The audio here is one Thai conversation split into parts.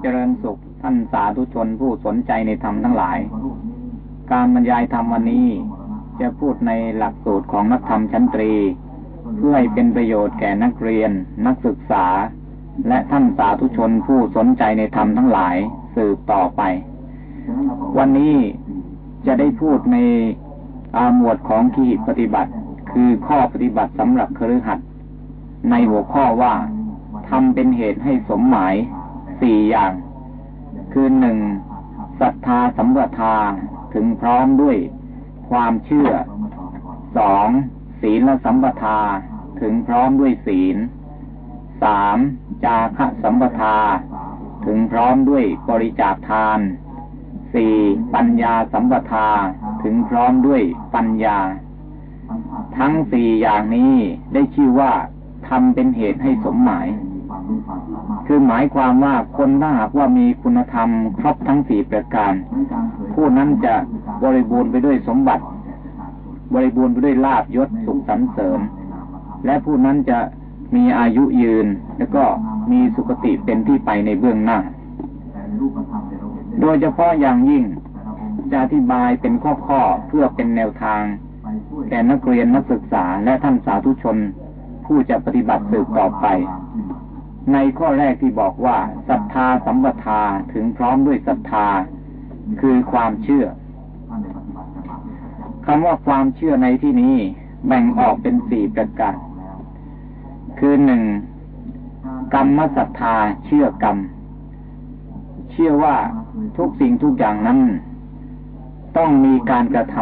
เจริญสุขท่านสาธุชนผู้สนใจในธรรมทั้งหลาย การบรรยายธรรมวันนี้จะพูดในหลักสูตรของนักธรรมชั้นตรี เพื่อให้เป็นประโยชน์แก่นักเรียน นักศึกษา และท่านสาธุชนผู้สนใจในธรรมทั้งหลายสืบต่อไป วันนี้จะได้พูดในอาหมวดของขีปฏิบัติ คือข้อปฏิบัติสำหรับครือขัดในหัวข้อว่าทำเป็นเหตุให้สมหมาย สี่อย่าง คือหนึ่งศรัทธาสัมปทาถึงพร้อมด้วยความเชื่อสองศีลสัมปทาถึงพร้อมด้วยศีลสามจาคะสัมปทา ถึงพร้อมด้วยบริจาคทานสี่ปัญญาสัมปทาถึงพร้อมด้วยปัญญา ทั้งสี่อย่างนี้ได้ชื่อว่าทำเป็นเหตุให้สมหมาย คือหมายความว่าคนถ้าหากว่ามีคุณธรรมครบทั้งสี่ประการ ผู้นั้นจะบริบูรณ์ไปด้วยสมบัติ บริบูรณ์ไปด้วยลาบยศสุขสรรเสริญและผู้นั้นจะมีอายุยืน แล้วก็มีสุคติเป็นที่ไปในเบื้องหน้า โดยเฉพาะอย่างยิ่งจะอธิบายเป็นข้อๆเพื่อเป็นแนวทางแก่นักเรียนนักศึกษาและท่านสาธุชน ผู้จะปฏิบัติสืบต่อไป ในข้อแรกที่บอกว่าศรัทธาสัมปทาถึงพร้อมด้วยศรัทธา คือความเชื่อคำว่าความเชื่อในที่นี้แบ่งออกเป็นสี่ประการ คือหนึ่งกรรมศรัทธาเชื่อกรรม เชื่อว่าทุกสิ่งทุกอย่างนั้น ต้องมีการกระท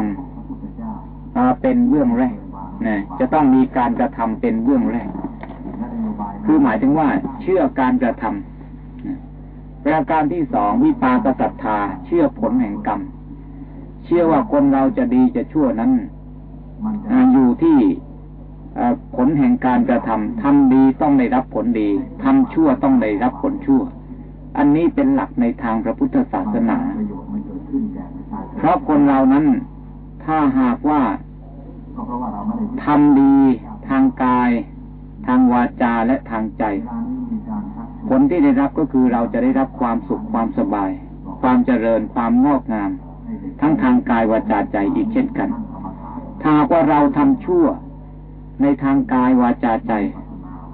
ำมาเป็นเบื้องแรกนะจะต้องมีการกระทำเป็นเบื้องแรก คือหมายถึงว่าเชื่อการกระทำประการที่สองวิปากศรัทธา เชื่อผลแห่งกรรม เชื่อว่าคนเราจะดีจะชั่วนั้นอยู่ที่ผลแห่งการกระทำทำดีต้องได้รับผลดีทำชั่วต้องได้รับผลชั่ว อันนี้เป็นหลักในทางพระพุทธศาสนา เพราะคนเรานั้น ถ้าหากว่าทำดีทางกาย ทางวาจาและทางใจ ผลที่ได้รับก็คือเราจะได้รับความสุขความสบาย ความเจริญความงอกงาม ทั้งทางกายวาจาใจอีกเช่นกันถ้าว่าเราทำชั่วในทางกายวาจาใจ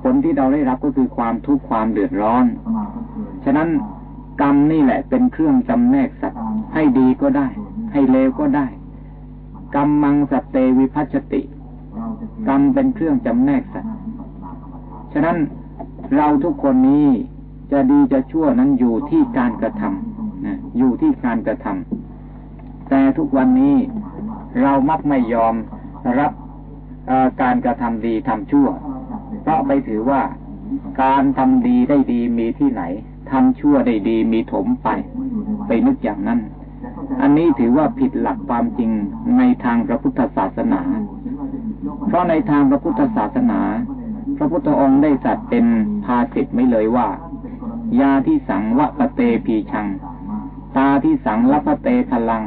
ผลที่เราได้รับก็คือความทุกข์ความเดือดร้อน ฉะนั้นกรรมนี่แหละเป็นเครื่องจำแนกสัตว์ให้ดีก็ได้ ให้เลวก็ได้กรรมมังสัตเตวิพัชติ กรรมเป็นเครื่องจำแนกสัตว์ ฉะนั้นเราทุกคนนี้จะดีจะชั่วนั้นอยู่ที่การกระทำนะอยู่ที่การกระทำแต่ทุกวันนี้เรามักไม่ยอมรับการกระทำดีทำชั่ว เพราะไปถือว่าการทำดีได้ดีมีที่ไหนทำชั่วได้ดีมีถมไป ไปนึกอย่างนั้น อันนี้ถือว่าผิดหลักความจริงในทางพระพุทธศาสนา เพราะในทางพระพุทธศาสนา พระพุทธองค์ได้จัดเป็นภาสิทธ์ไม่เลยว่า ยาที่สังวะปะเตพีชัง ตาที่สังละปะเตพลัง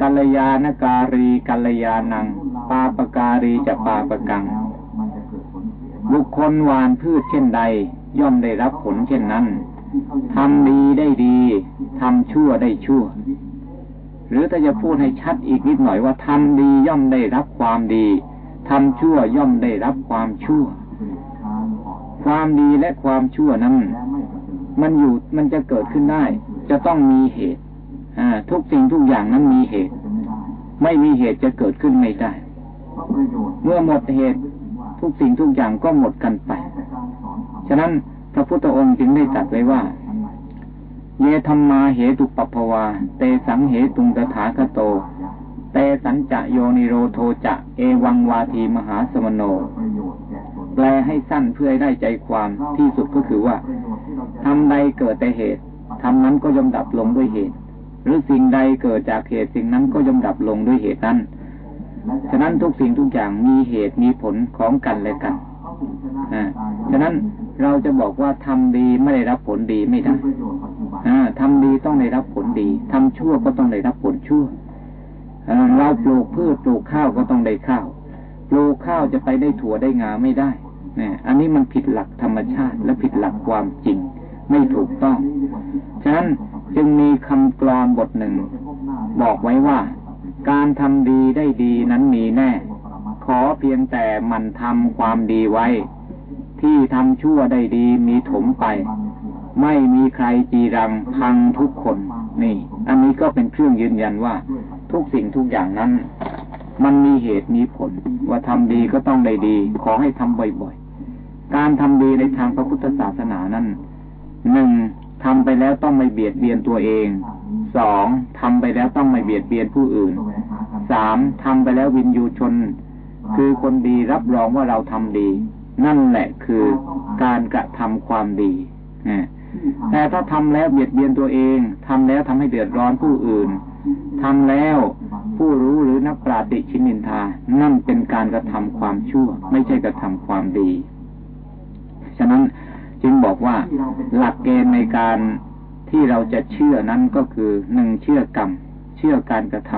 กัลยาณการีกัลยาณัง ปาปการีจะปาปกัง บุคคลหวานพืชเช่นใด ย่อมได้รับผลเช่นนั้นทำดีได้ดีทำชั่วได้ชั่ว หรือถ้าจะพูดให้ชัดอีกนิดหน่อยว่าทำดีย่อมได้รับความดีทำชั่วย่อมได้รับความชั่ว ความดีและความชั่วนั้น มันอยู่มันจะเกิดขึ้นได้ จะต้องมีเหตุทุกสิ่งทุกอย่างนั้นมีเหตุ ไม่มีเหตุจะเกิดขึ้นไม่ได้ เมื่อหมดเหตุทุกสิ่งทุกอย่างก็หมดกันไป ฉะนั้นพระพุทธองค์จึงได้ตรัสไว้ว่า เยธรรมาเหตุปปภวา เตสังเหตุงตถาคโต เตสัญจะโยนิโรโทจะ เอวังวาทีมหาสมโน แปลให้สั้นเพื่อให้ได้ใจความที่สุดก็คือว่าทำใดเกิดแต่เหตุทำนั้นก็ย่อมดับลงด้วยเหตุ หรือสิ่งใดเกิดจากเหตุสิ่งนั้นก็ย่อมดับลงด้วยเหตุนั้น ฉะนั้นทุกสิ่งทุกอย่างมีเหตุมีผลของกันและกันฉะนั้นเราจะบอกว่าทำดีไม่ได้รับผลดีไม่ได้อทำดีต้องได้รับผลดีทำชั่วก็ต้องได้รับผลชั่วเราปลูกพืชปลูกข้าวก็ต้องได้ข้าว ปลูกข้าวจะไปได้ถั่วได้งาไม่ได้ นี่ยอันนี้มันผิดหลักธรรมชาติ และผิดหลักความจริง ไม่ถูกต้อง ฉะนั้นจึงมีคำกรอนบทหนึ่ง บอกไว้ว่า การทำดีได้ดีนั้นมีแน่ ขอเพียงแต่มันทำความดีไว้ ที่ทำชั่วได้ดีมีถมไป ไม่มีใครจีรังพังทุกคน นี่ อันนี้ก็เป็นเครื่องยืนยันว่า ทุกสิ่งทุกอย่างนั้นมันมีเหตุมีผล ว่าทำดีก็ต้องได้ดี ขอให้ทำบ่อยๆ การทำดีในทางพระพุทธศาสนานั้นหนึ่งทำไปแล้วต้องไม่เบียดเบียนตัวเองสองทำไปแล้วต้องไม่เบียดเบียนผู้อื่นสามทำไปแล้ววินยูชน คือคนดีรับรองว่าเราทำดี นั่นแหละคือการกระทำความดีแต่ถ้าทำแล้วเบียดเบียนตัวเองทำแล้วทำให้เดือดร้อนผู้อื่นทำแล้วผู้รู้หรือนักปราดิชินินทา นั่นเป็นการกระทำความชั่ว ไม่ใช่กระทำความดี ฉะนั้นจึงบอกว่าหลักเกณฑ์ในการที่เราจะเชื่อนั้นก็คือหนึ่งเชื่อกรรม เชื่อการกระท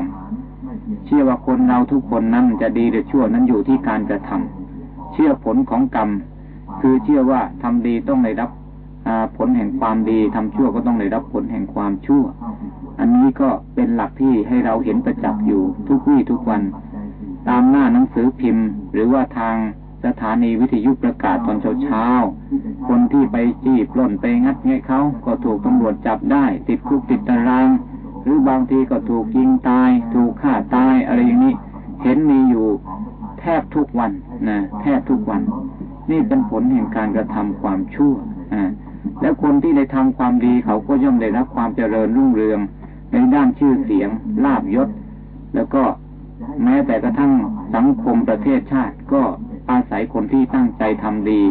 ำเชื่อว่าคนเราทุกคนนั้นจะดีหรือชั่วนั้นอยู่ที่การกระทำเชื่อผลของกรรม คือเชื่อว่าทำดีต้องได้รับผลแห่งความดีทำชั่วก็ต้องได้รับผลแห่งความชั่ว อันนี้ก็เป็นหลักที่ให้เราเห็นประจักษ์อยู่ทุกวี่ทุกวัน ตามหน้าหนังสือพิมพ์ หรือว่าทาง สถานีวิทยุประกาศตอนเช้าเช้าคนที่ไปจีบล่นไปงัดเงี้ยเขาก็ถูกตำรวจจับได้ ติดคุกติดตาราง หรือบางทีก็ถูกยิงตาย ถูกฆ่าตายอะไรอย่างนี้ เห็นมีอยู่แทบทุกวันนะแทบทุกวัน นี่เป็นผลแห่งการกระทำความชั่วอ่าแล้วคนที่ได้ทำความดีเขาก็ย่อมได้รับความเจริญรุ่งเรือง ในด้านชื่อเสียงลาบยศ แล้วก็แม้แต่กระทั่งสังคมประเทศชาติก็ อาศัยคนที่ตั้งใจทำดี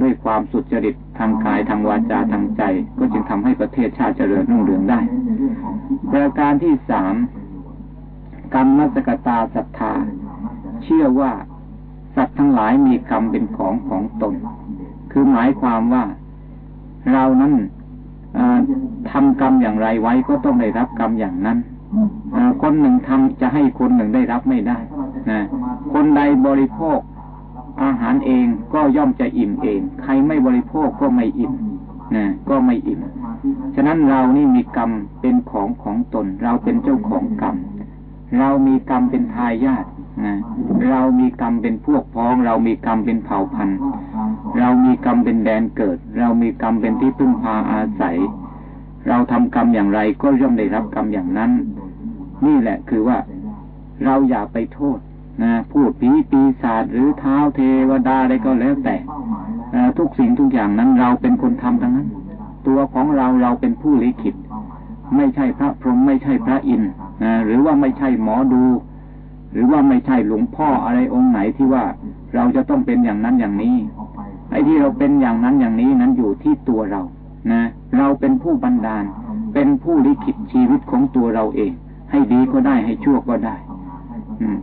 ด้วยความสุจริตทางกายทางวาจาทางใจ ก็จึงทำให้ประเทศชาติเจริญรุ่งเรืองได้ประการที่สามกรรมมัสกตาศรัทธา เชื่อว่าสัตว์ทั้งหลายมีกรรมเป็นของของตน คือหมายความว่าเรานั้นทำกรรมอย่างไรไว้ก็ต้องได้รับกรรมอย่างนั้นคนหนึ่งทำจะให้คนหนึ่งได้รับไม่ได้นะคนใดบริโภค อาหารเองก็ย่อมจะอิ่มเอง ใครไม่บริโภคก็ไม่อิ่มนะก็ไม่อิ่ม ฉะนั้นเรานี่มีกรรมเป็นของของตน เราเป็นเจ้าของกรรม เรามีกรรมเป็นทายาทนะเรามีกรรมเป็นพวกพ้อง เรามีกรรมเป็นเผ่าพันธุ์ เรามีกรรมเป็นแดนเกิด เรามีกรรมเป็นที่พึ่งพาอาศัย เราทำกรรมอย่างไรก็ย่อมได้รับกรรมอย่างนั้น นี่แหละคือว่าเราอย่าไปโทษ นะพูดผีปีศาจหรือเท้าเทวดาอะไรก็แล้วแต่ทุกสิ่งทุกอย่างนั้นเราเป็นคนทำทั้งนั้น ตัวของเราเราเป็นผู้ลิขิต ไม่ใช่พระพรหมไม่ใช่พระอินทร์หรือว่าไม่ใช่หมอดู หรือว่าไม่ใช่หลวงพ่ออะไรองค์ไหนที่ว่าเราจะต้องเป็นอย่างนั้นอย่างนี้ไอ้ที่เราเป็นอย่างนั้นอย่างนี้นั้นอยู่ที่ตัวเรานะ เราเป็นผู้บันดาล เป็นผู้ลิขิตชีวิตของตัวเราเอง ให้ดีก็ได้ให้ชั่วก็ได้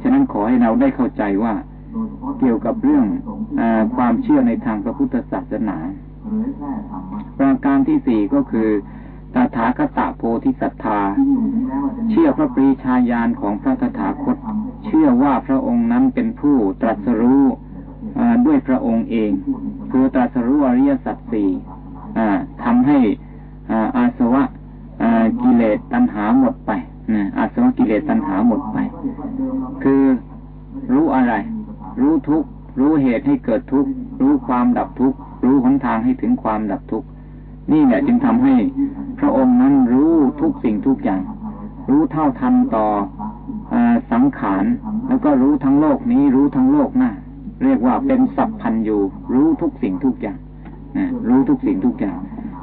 ฉะนั้นขอให้เราได้เข้าใจว่าเกี่ยวกับเรื่องอความเชื่อในทางพระพุทธศาสนา ประการที่สี่ก็คือตถาคตโพธิสัตธา เชื่อพระปรีชาญาณของพระตถาคต เชื่อว่าพระองค์นั้นเป็นผู้ตรัสรู้ด้วยพระองค์เอง คือตรัสรู้อริยสัจสี่ทำให้อาสวะกิเลสตัณหาหมดไป อาสวะกิเลสตัณหาหมดไป คือรู้อะไร รู้ทุกรู้เหตุให้เกิดทุกรู้ความดับทุกรู้หนทางให้ถึงความดับทุกนี่แหละจึงทำให้พระองค์นั้นรู้ทุกสิ่งทุกอย่าง รู้เท่าทันต่ออสังขารแล้วก็รู้ทั้งโลกนี้ รู้ทั้งโลกหน้าเรียกว่าเป็นสัพพันอยู่รู้ทุกสิ่งทุกอย่างรู้ทุกสิ่งทุกอย่าง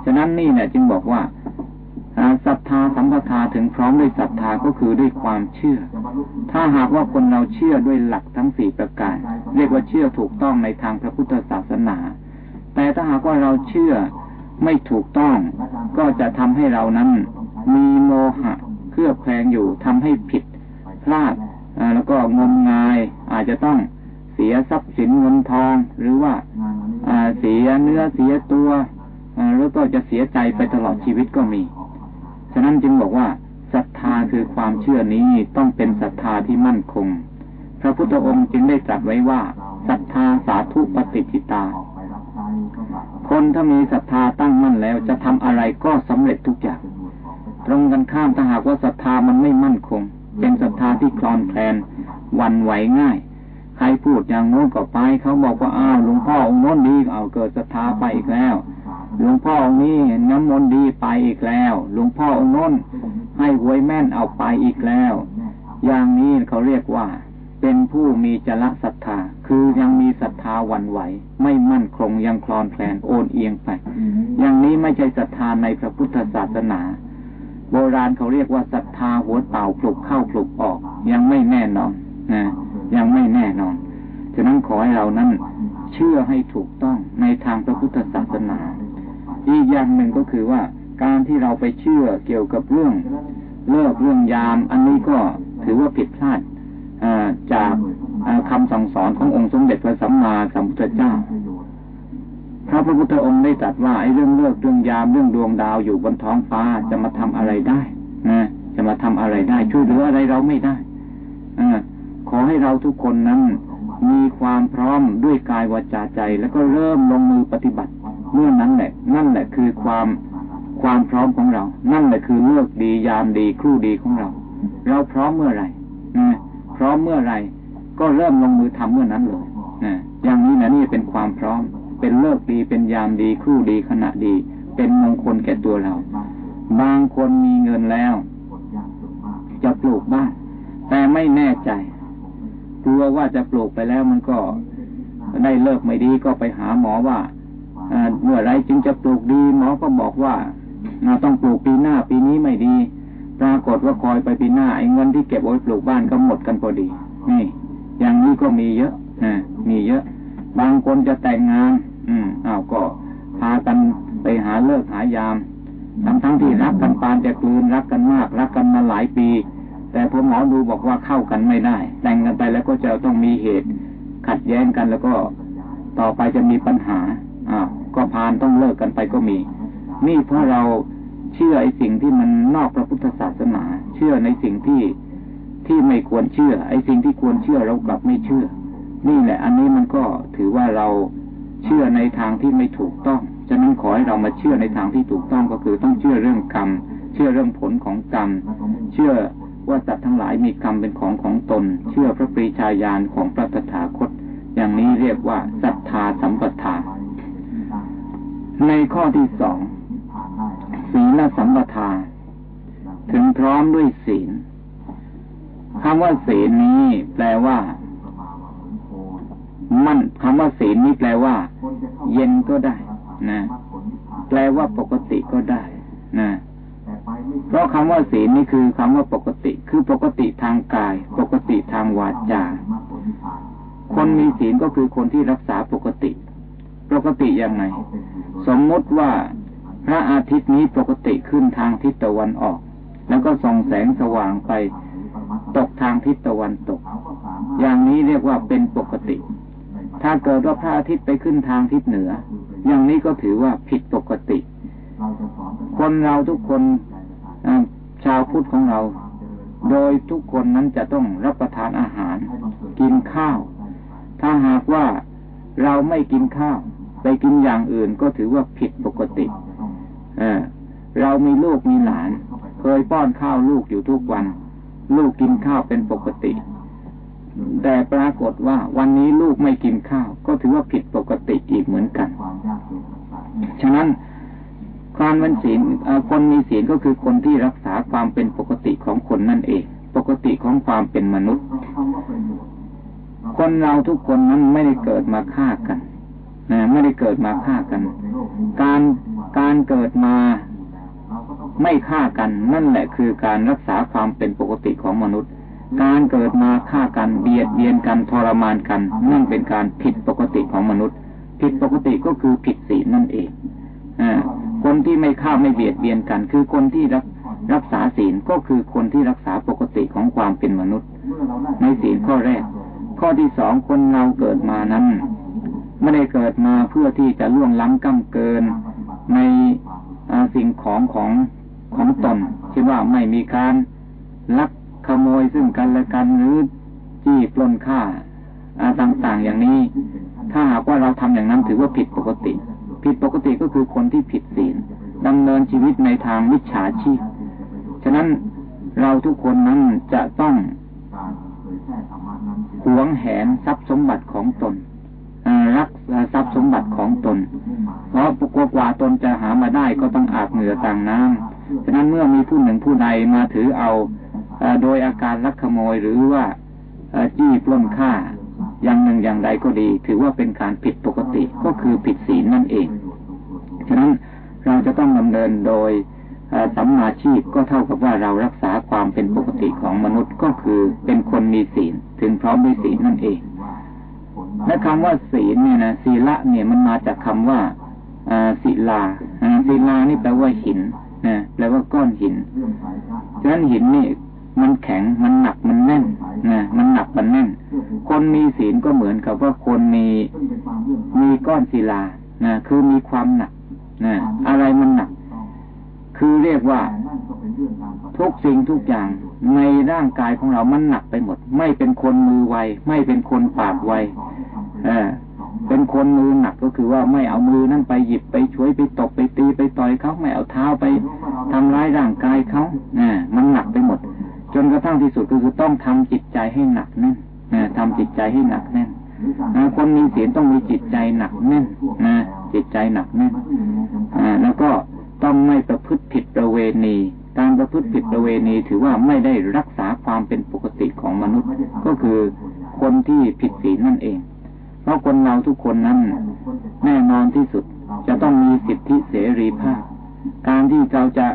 ฉะนั้นนี่แหละจึงบอกว่า ศรัทธาสัมปทาถึงพร้อมด้วยศรัทธาก็คือด้วยความเชื่อ ถ้าหากว่าคนเราเชื่อด้วยหลักทั้งสี่ประการ เรียกว่าเชื่อถูกต้องในทางพระพุทธศาสนา แต่ถ้าหากว่าเราเชื่อไม่ถูกต้อง ก็จะทำให้เรานั้น มีโมหะเครือบแคลงอยู่ทำให้ผิดพลาดแล้วก็งมงายอาจจะต้องเสียทรัพย์สินเงินทอง หรือว่าเสียเนื้อเสียตัวแล้วก็จะเสียใจไปตลอดชีวิตก็มี ฉะนั้นจึงบอกว่าศรัทธาคือความเชื่อนี้ต้องเป็นศรัทธาที่มั่นคง พระพุทธองค์จึงได้ตรัสไว้ว่าศรัทธาสาธุปฏิจิตา คนถ้ามีศรัทธาตั้งมั่นแล้วจะทำอะไรก็สำเร็จทุกอย่าง ตรงกันข้ามถ้าหากว่าศรัทธามันไม่มั่นคง เป็นศรัทธาที่คลอนแคลนวันไหวง่าย ใครพูดอย่างโน้นก็ไป เขาบอกว่าอ้าวหลวงพ่อองค์โน้นดีเอาเกิดศรัทธาไปอีกแล้ว หลวงพ่อองค์นี้เห็นน้ำมนต์ดีไปอีกแล้ว หลวงพ่อองค์น้นให้หวยแม่นเอาไปอีกแล้ว อย่างนี้เขาเรียกว่า เป็นผู้มีจละศรัทธา คือยังมีศรัทธาหวั่นไหว ไม่มั่นคงยังคลอนแคลนโอนเอียงไป อย่างนี้ไม่ใช่ศรัทธาในพระพุทธศาสนา โบราณเขาเรียกว่าศรัทธาหัวเต่าปลุกเข้าปลุกออก ยังไม่แน่นอนนะยังไม่แน่นอนฉะนั้นขอให้เรานั้นเชื่อให้ถูกต้องในทางพระพุทธศาสนา อีกอย่างหนึ่งก็คือว่าการที่เราไปเชื่อเกี่ยวกับเรื่องเลิกเรื่องยาม อันนี้ก็ถือว่าผิดพลาดจากคำสั่งสอนขององค์สมเด็จพระสัมมาสัมพุทธเจ้าพระพุทธองค์ได้ตรัสว่าไอ้เรื่องเลิกเรื่องยามเรื่องดวงดาวอยู่บนท้องฟ้าจะมาทำอะไรได้นะจะมาทำอะไรได้ ช่วยเหลืออะไรเราไม่ได้อขอให้เราทุกคนนั้น มีความพร้อมด้วยกายวาจาใจ แล้วก็เริ่มลงมือปฏิบัติ เมื่อนั้นแหละ นั่นแหละคือความความพร้อมของเรา นั่นแหละคือเลิกดียามดีครู่ดีของเรา เราพร้อมเมื่อไหร่พร้อมเมื่อไรก็เริ่มลงมือทำเมื่อนั้นเลยนะอย่างนี้นะนี่เป็นความพร้อม เป็นเลิกดีเป็นยามดีครู่ดีขณะดี เป็นมงคลแก่ตัวเรา บางคนมีเงินแล้ว จะปลูกบ้าน แต่ไม่แน่ใจกลัวว่าจะปลูกไปแล้วมันก็ได้เลิกไม่ดีก็ไปหาหมอว่า เมื่อไรจึงจะปลูกดีหมอก็บอกว่าต้องปลูกปีหน้าปีนี้ไม่ดี ปรากฏว่าคอยไปปีหน้าไอ้เงินที่เก็บไว้ปลูกบ้านก็หมดกันพอดี นี่ อย่างนี้ก็มีเยอะนะมีเยอะ บางคนจะแต่งงาน อืมอ้าวก็พากันไปหาเลิกหายามทั้งทั้งที่รักกันปานจะกลืนรักกันมาก รักกันมาหลายปี แต่พอหมอดูบอกว่าเข้ากันไม่ได้ แต่งกันไปแล้วก็จะต้องมีเหตุ ขัดแย้งกันแล้วก็ต่อไปจะมีปัญหาอ้าว ก็พานต้องเลิกกันไปก็มี นี่เพราะเราเชื่อไอ้สิ่งที่มันนอกพระพุทธศาสนา เชื่อในสิ่งที่ที่ไม่ควรเชื่อ ไอ้สิ่งที่ควรเชื่อเรากลับไม่เชื่อ นี่แหละ อันนี้มันก็ถือว่าเราเชื่อในทางที่ไม่ถูกต้อง ฉะนั้นขอให้เรามาเชื่อในทางที่ถูกต้องก็คือต้องเชื่อเรื่องกรรม เชื่อเรื่องผลของกรรม เชื่อว่าสัตว์ทั้งหลายมีกรรมเป็นของของตน เชื่อพระปรีชาญาณของพระตถาคต อย่างนี้เรียกว่าศรัทธาสัมปทา ในข้อที่สองศีลสัมปทา ถึงพร้อมด้วยศีลคำว่าศีลนี้แปลว่า มั่นคำว่าศีลนี้แปลว่า เย็นก็ได้ นะ แปลว่าปกติก็ได้ นะเพราะคำว่าศีลนี่คือคำว่าปกติ คือปกติทางกาย ปกติทางวาจา คนมีศีลก็คือคนที่รักษาปกติ ปกติยังไง สมมติว่าพระอาทิตย์นี้ปกติขึ้นทางทิศตะวันออก แล้วก็ส่องแสงสว่างไป ตกทางทิศตะวันตก อย่างนี้เรียกว่าเป็นปกติ ถ้าเกิดว่าพระอาทิตย์ไปขึ้นทางทิศเหนือ อย่างนี้ก็ถือว่าผิดปกติ คนเราทุกคนชาวพุทธของเรา โดยทุกคนนั้นจะต้องรับประทานอาหาร กินข้าว ถ้าหากว่าเราไม่กินข้าว ไปกินอย่างอื่นก็ถือว่าผิดปกติเรามีลูกมีหลาน เคยป้อนข้าวลูกอยู่ทุกวัน ลูกกินข้าวเป็นปกติ แต่ปรากฏว่าวันนี้ลูกไม่กินข้าว ก็ถือว่าผิดปกติอีกเหมือนกัน ฉะนั้นความเป็นศีลคนมีศีลก็คือคนที่รักษาความเป็นปกติของคนนั่นเอง ปกติของความเป็นมนุษย์ คนเราทุกคนนั้นไม่ได้เกิดมาฆ่ากัน นะไม่ได้เกิดมาฆ่ากัน การการเกิดมาไม่ฆ่ากันนั่นแหละคือการรักษาความเป็นปกติของมนุษย์ การเกิดมาฆ่ากันเบียดเบียนกันทรมานกัน นั่นเป็นการผิดปกติของมนุษย์ ผิดปกติก็คือผิดศีลนั่นเองอคนที่ไม่ฆ่าไม่เบียดเบียนกัน คือคนที่รักรักษาศีลก็คือคนที่รักษาปกติของความเป็นมนุษย์ ในศีลข้อแรก ข้อที่สองคนเราเกิดมานั้น ไม่ได้เกิดมาเพื่อที่จะล่วงล้ำก้ำเกินในสิ่งของของของตนเช่นว่าไม่มีการลักขโมยซึ่งกันและกันหรือจี้ปล้นฆ่าต่างๆอย่างนี้ ถ้าหากว่าเราทำอย่างนั้นถือว่าผิดปกติ ผิดปกติก็คือคนที่ผิดศีลดำเนินชีวิตในทางวิชาชีพ ฉะนั้นเราทุกคนนั้นจะต้องหวงแหนทรัพย์สมบัติของตน รักทรัพย์สมบัติของตน เพราะกกว่าตนจะหามาได้ก็ต้องอาบเหงื่อต่างน้ำฉะนั้นเมื่อมีผู้หนึ่งผู้ใดมาถือเอาโดยอาการลักขโมยหรือว่าจี้ปล้นฆ่า อย่างหนึ่งอย่างใดก็ดี ถือว่าเป็นการผิดปกติก็คือผิดศีลนั่นเอง ฉะนั้นเราจะต้องดำเนินโดยสัมมาชีพก็เท่ากับว่าเรารักษาความเป็นปกติของมนุษย์ก็คือเป็นคนมีศีลถึงพร้อมด้วยศีลนั่นเอง และคำว่าศีลเนี่ยนะศีละเนี่ยมันมาจากคำว่าศิลาศิลานี่แปลว่าหินนะแปลว่าก้อนหินฉะนั้นหินนี่มันแข็งมันหนักมันแน่นนะมันหนักมันแน่น คนมีศีลก็เหมือนกับว่าคนมีมีก้อนศิลานะคือมีความหนักนะอะไรมันหนัก คือเรียกว่า ทุกสิ่งทุกอย่างในร่างกายของเรามันหนักไปหมด ไม่เป็นคนมือไวไม่เป็นคนปากไว เออเป็นคนมือหนักก็คือว่าไม่เอามือนั่นไปหยิบไปช่วยไปตบไปตีไปต่อยเขาไม่เอาเท้าไปทำร้ายร่างกายเขาเนี่ยมันหนักไปหมด จนกระทั่งที่สุดก็คือต้องทำจิตใจให้หนักแน่นนะทำจิตใจให้หนักแน่นนะคนมีศีลต้องมีจิตใจหนักแน่นนะจิตใจหนักแน่นอ่าแล้วก็ต้องไม่ประพฤติผิดประเวณีการประพฤติผิดประเวณีถือว่าไม่ได้รักษาความเป็นปกติของมนุษย์ ก็คือคนที่ผิดศีลนั่นเอง เพราะคนเราทุกคนนั้น แน่นอนที่สุดจะต้องมีสิทธิเสรีภาพ การที่เราจะ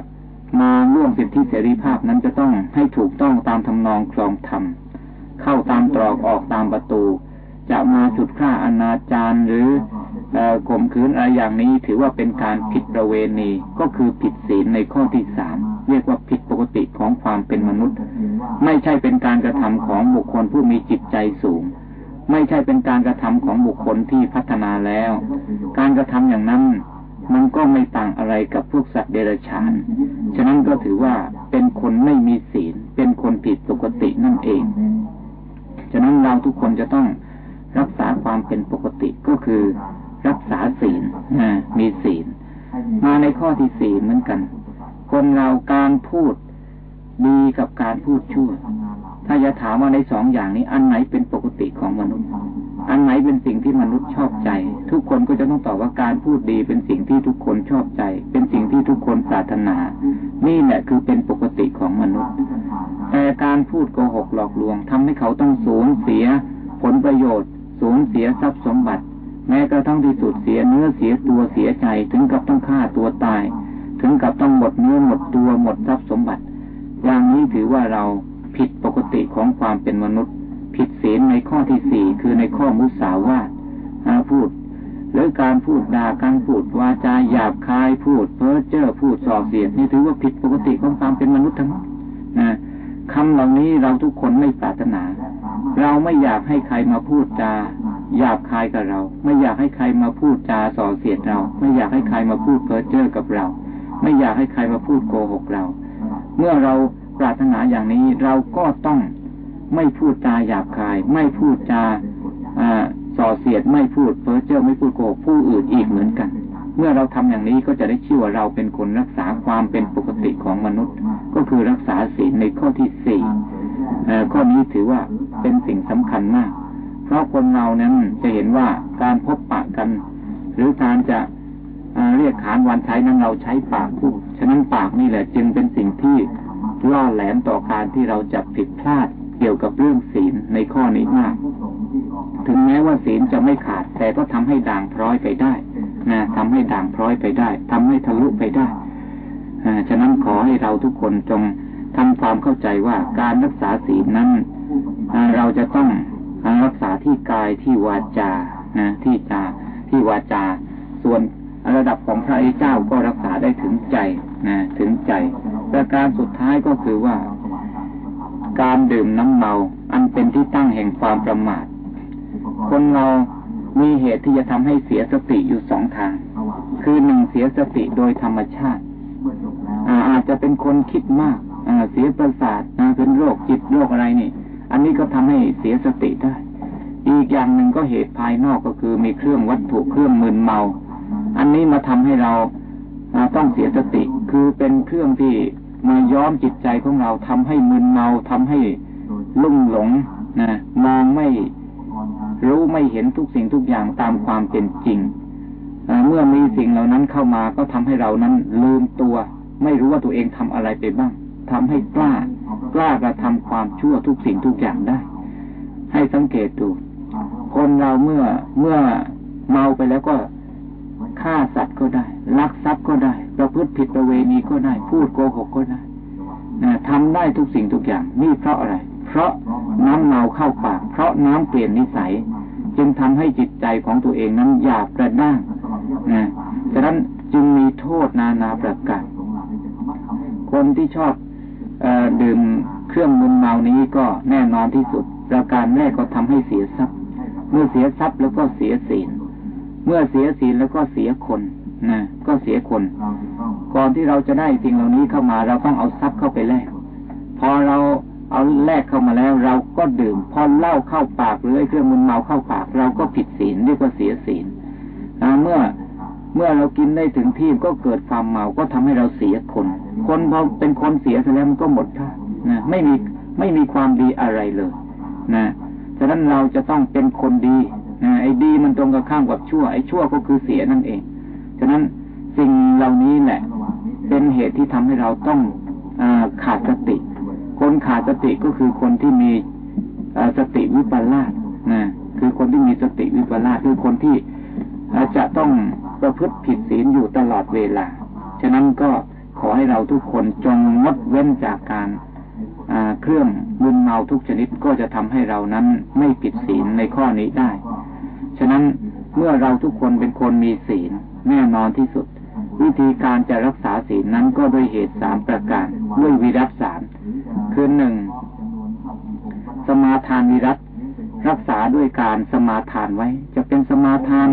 มาร่วมสิทธิเสรีภาพนั้นจะต้องให้ถูกต้องตามทำนองคลองธรรม เข้าตามตรอกออกตามประตู จะมาสุดฆ่าอนาจารหรือข่มขืนอะไรอย่างนี้ถือว่าเป็นการผิดประเวณี ก็คือผิดศีลในข้อที่สามเรียกว่าผิดปกติของความเป็นมนุษย์ ไม่ใช่เป็นการกระทำของบุคคลผู้มีจิตใจสูง ไม่ใช่เป็นการกระทำของบุคคลที่พัฒนาแล้ว การกระทำอย่างนั้นมันก็ไม่ต่างอะไรกับพวกสัตว์เดรัจฉาน ฉะนั้นก็ถือว่าเป็นคนไม่มีศีล เป็นคนผิดปกตินั่นเอง ฉะนั้นเราทุกคนจะต้องรักษาความเป็นปกติก็คือรักษาศีลมีศีล มาในข้อที่สี่เหมือนกัน คนเราการพูดดีกับการพูดชั่ว ถ้าจะถามว่าในสองอย่างนี้ อันไหนเป็นปกติของมนุษย์ อันไหนเป็นสิ่งที่มนุษย์ชอบใจ ทุกคนก็จะต้องตอบว่าการพูดดีเป็นสิ่งที่ทุกคนชอบใจ เป็นสิ่งที่ทุกคนปรารถนา นี่แหละคือเป็นปกติของมนุษย์ แต่การพูดโกหกหลอกลวงทำให้เขาต้องสูญเสีย ผลประโยชน์ สูญเสียทรัพย์สมบัติ แม้กระทั่งที่สุดเสียเนื้อเสียตัวเสียใจถึงกับต้องฆ่าตัวตาย ถึงกับต้องหมดเนื้อหมดตัวหมดทรัพย์สมบัติ อย่างนี้ถือว่าเรา ผิดปกติของความเป็นมนุษย์ ผิดศีลในข้อที่สี่คือในข้อมุสาวาทพูด หรือการพูดด่าการพูดวาจาหยาบคายพูดเพ้อเจ้อพูดส่อเสียดนี่ถือว่าผิดปกติของความเป็นมนุษย์ทั้งนั้นนะคำเหล่านี้เราทุกคนไม่ปรารถนา เราไม่อยากให้ใครมาพูดจาหยาบคายกับเรา ไม่อยากให้ใครมาพูดจาส่อเสียดเรา ไม่อยากให้ใครมาพูดเพ้อเจ้อกับเรา ไม่อยากให้ใครมาพูดโกหกเรา เมื่อเรา ปรารถนาอย่างนี้เราก็ต้องไม่พูดจาหยาบคาย ไม่พูดจาส่อเสียดไม่พูดเพ้อเจ้อไม่พูดโกหกผู้อื่นอีกเหมือนกัน เมื่อเราทำอย่างนี้ก็จะได้ชื่อว่าเราเป็นคนรักษาความเป็นปกติของมนุษย์ ก็คือรักษาศีลในข้อที่สี่ข้อนี้ถือว่าเป็นสิ่งสำคัญมาก เพราะคนเรานั้นจะเห็นว่าการพบปะกัน หรือการจะเรียกขานวันใช้นั้นเราใช้ปากพูดฉะนั้นปากนี่แหละจึงเป็นสิ่งที่ ล่อแหลมต่อการที่เราจะผิดพลาดเกี่ยวกับเรื่องศีลในข้อนี้มาก ถึงแม้ว่าศีลจะไม่ขาด แต่ก็ทำให้ด่างพร้อยไปได้นะทำให้ด่างพร้อยไปได้ทำให้ทะลุไปได้ฉะนั้นขอให้เราทุกคนจงทำความเข้าใจว่าการรักษาศีลนั้นเราจะต้องรักษาที่กายที่วาจานะที่จาที่วาจา ส่วนระดับของพระเจ้าก็รักษาได้ถึงใจนะถึงใจ ประการสุดท้ายก็คือว่า การดื่มน้ำเมาอันเป็นที่ตั้งแห่งความประมาท คนเรามีเหตุที่จะทำให้เสียสติอยู่สองทาง คือหนึ่งเสียสติโดยธรรมชาติอาจจะเป็นคนคิดมากเสียประสาทเป็นโรคจิตโรคอะไรนี่ อันนี้ก็ทำให้เสียสติได้ อีกอย่างหนึ่งก็เหตุภายนอกก็คือมีเครื่องวัตถุเครื่องมึนเมา อันนี้มาทำให้เราต้องเสียสติ คือเป็นเครื่องที่ มาย้อมจิตใจของเราทำให้มึนเมาทำให้ลุ่มหลงนะมองไม่รู้ไม่เห็นทุกสิ่งทุกอย่างตามความเป็นจริงเมื่อมีสิ่งเหล่านั้นเข้ามาก็ทำให้เรานั้นลืมตัว ไม่รู้ว่าตัวเองทำอะไรไปบ้างทำให้กล้ากล้ากระทำความชั่วทุกสิ่งทุกอย่างได้ ให้สังเกตดูคนเราเมื่อเมื่อเมาไปแล้วก็ ฆ่าสัตว์ก็ได้ลักทรัพย์ก็ได้ประพฤติผิดประเวณีก็ได้ พูดโกหกก็ได้นะทำได้ทุกสิ่งทุกอย่างนี่เพราะอะไร เพราะน้ำเมาเข้าปาก เพราะน้ำเปลี่ยนนิสัย จึงทำให้จิตใจของตัวเองนั้นหยาบกระด้างนะฉะนั้นจึงมีโทษนานาประการคนที่ชอบอดื่มเครื่องมึนเมานี้ก็แน่นอนที่สุด ประการแรกก็ทำให้เสียทรัพย์ เมื่อเสียทรัพย์แล้วก็เสียศีล เมื่อเสียศีลแล้วก็เสียคนนะก็เสียคน ก่อนที่เราจะได้สิ่งเหล่านี้เข้ามา เราต้องเอาทรัพย์เข้าไปแลกพอเราเอาแลกเข้ามาแล้ว เราก็ดื่มพอเหล้าเข้าปากหรือเครื่องมึนเมาเข้าปาก เราก็ผิดศีลเรียกว่าเสียศีลเมื่อเมื่อเรากินได้ถึงที่ก็เกิดความเมาก็ทำให้เราเสียคน คนพอเป็นคนเสียเสร็จแล้วมันก็หมดท่านะไม่มีไม่มีความดีอะไรเลย นะฉะนั้นเราจะต้องเป็นคนดี ไอ้ดีมันตรงกับข้ามกับชั่ว ไอ้ชั่วก็คือเสียนั่นเอง ฉะนั้นสิ่งเหล่านี้แหละ เป็นเหตุที่ทำให้เราต้องอขาดสติ คนขาดสติก็คือคนที่มีสติวิปลาสนะคือคนที่มีสติวิปลาสคือคนที่จะต้องประพฤติผิดศีลอยู่ตลอดเวลา ฉะนั้นก็ขอให้เราทุกคนจงงดเว้นจากการเครื่องมึนเมาทุกชนิดก็จะทำให้เรานั้นไม่ผิดศีลในข้อนี้ได้ ฉะนั้นเมื่อเราทุกคนเป็นคนมีศีลแน่นอนที่สุด วิธีการจะรักษาศีลนั้นก็ด้วยเหตุสามประการ ด้วยวิรัตสามคือหนึ่งสมาทานวิรัตรักษาด้วยการสมาทานไว้ จะเป็นสมาทาน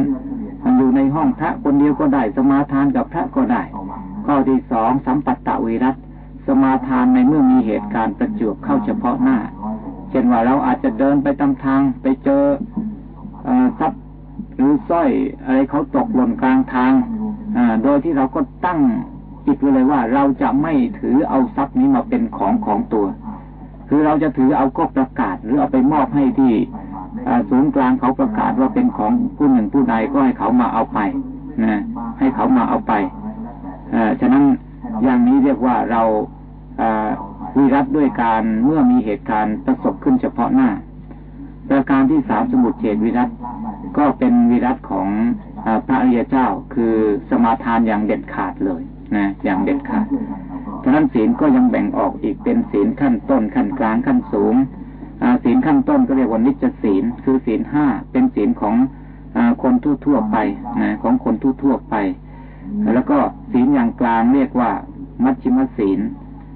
มันอยู่ในห้องพระคนเดียวก็ได้ สมาทานกับพระก็ได้ข้อที่สองสัมปัตตวิรัตสมาทานในเมื่อมีเหตุการณ์ประจวบเข้าเฉพาะหน้า เช่นว่าเราอาจจะเดินไปตามทางไปเจอ ทรัพย์หรือสร้อยอะไรเขาตกหล่นกลางทางอโดยที่เราก็ตั้งจิตไว้เลยว่าเราจะไม่ถือเอาทรัพย์นี้มาเป็นของของตัว คือเราจะถือเอาก็ประกาศหรือเอาไปมอบให้ที่ศูนย์กลางเขาประกาศว่าเป็นของผู้หนึ่งผู้ใดก็ให้เขามาเอาไปนะให้เขามาเอาไปฉะนั้นอย่างนี้เรียกว่าเราวิรัตด้วยการเมื่อมีเหตุการณ์ประสบขึ้นเฉพาะหน้า ประการที่สามสมุดเฉดวิรัตก็เป็นวิรัตของอพระอริยเจ้าคือสมาทานอย่างเด็ดขาดเลยนะอย่างเด็ดขาดฉะนั้นศีลก็ยังแบ่งออกอีกเป็นศีลขั้นต้นขั้นกลางขั้นสูงศีลขั้นต้นก็เรียกว่านิจศีลคือศีลห้าเป็นศีลของอคนทั่วๆไปนะของคนทั่วๆไป แล้วก็ศีลอย่างกลางเรียกว่า มัชชิมศีล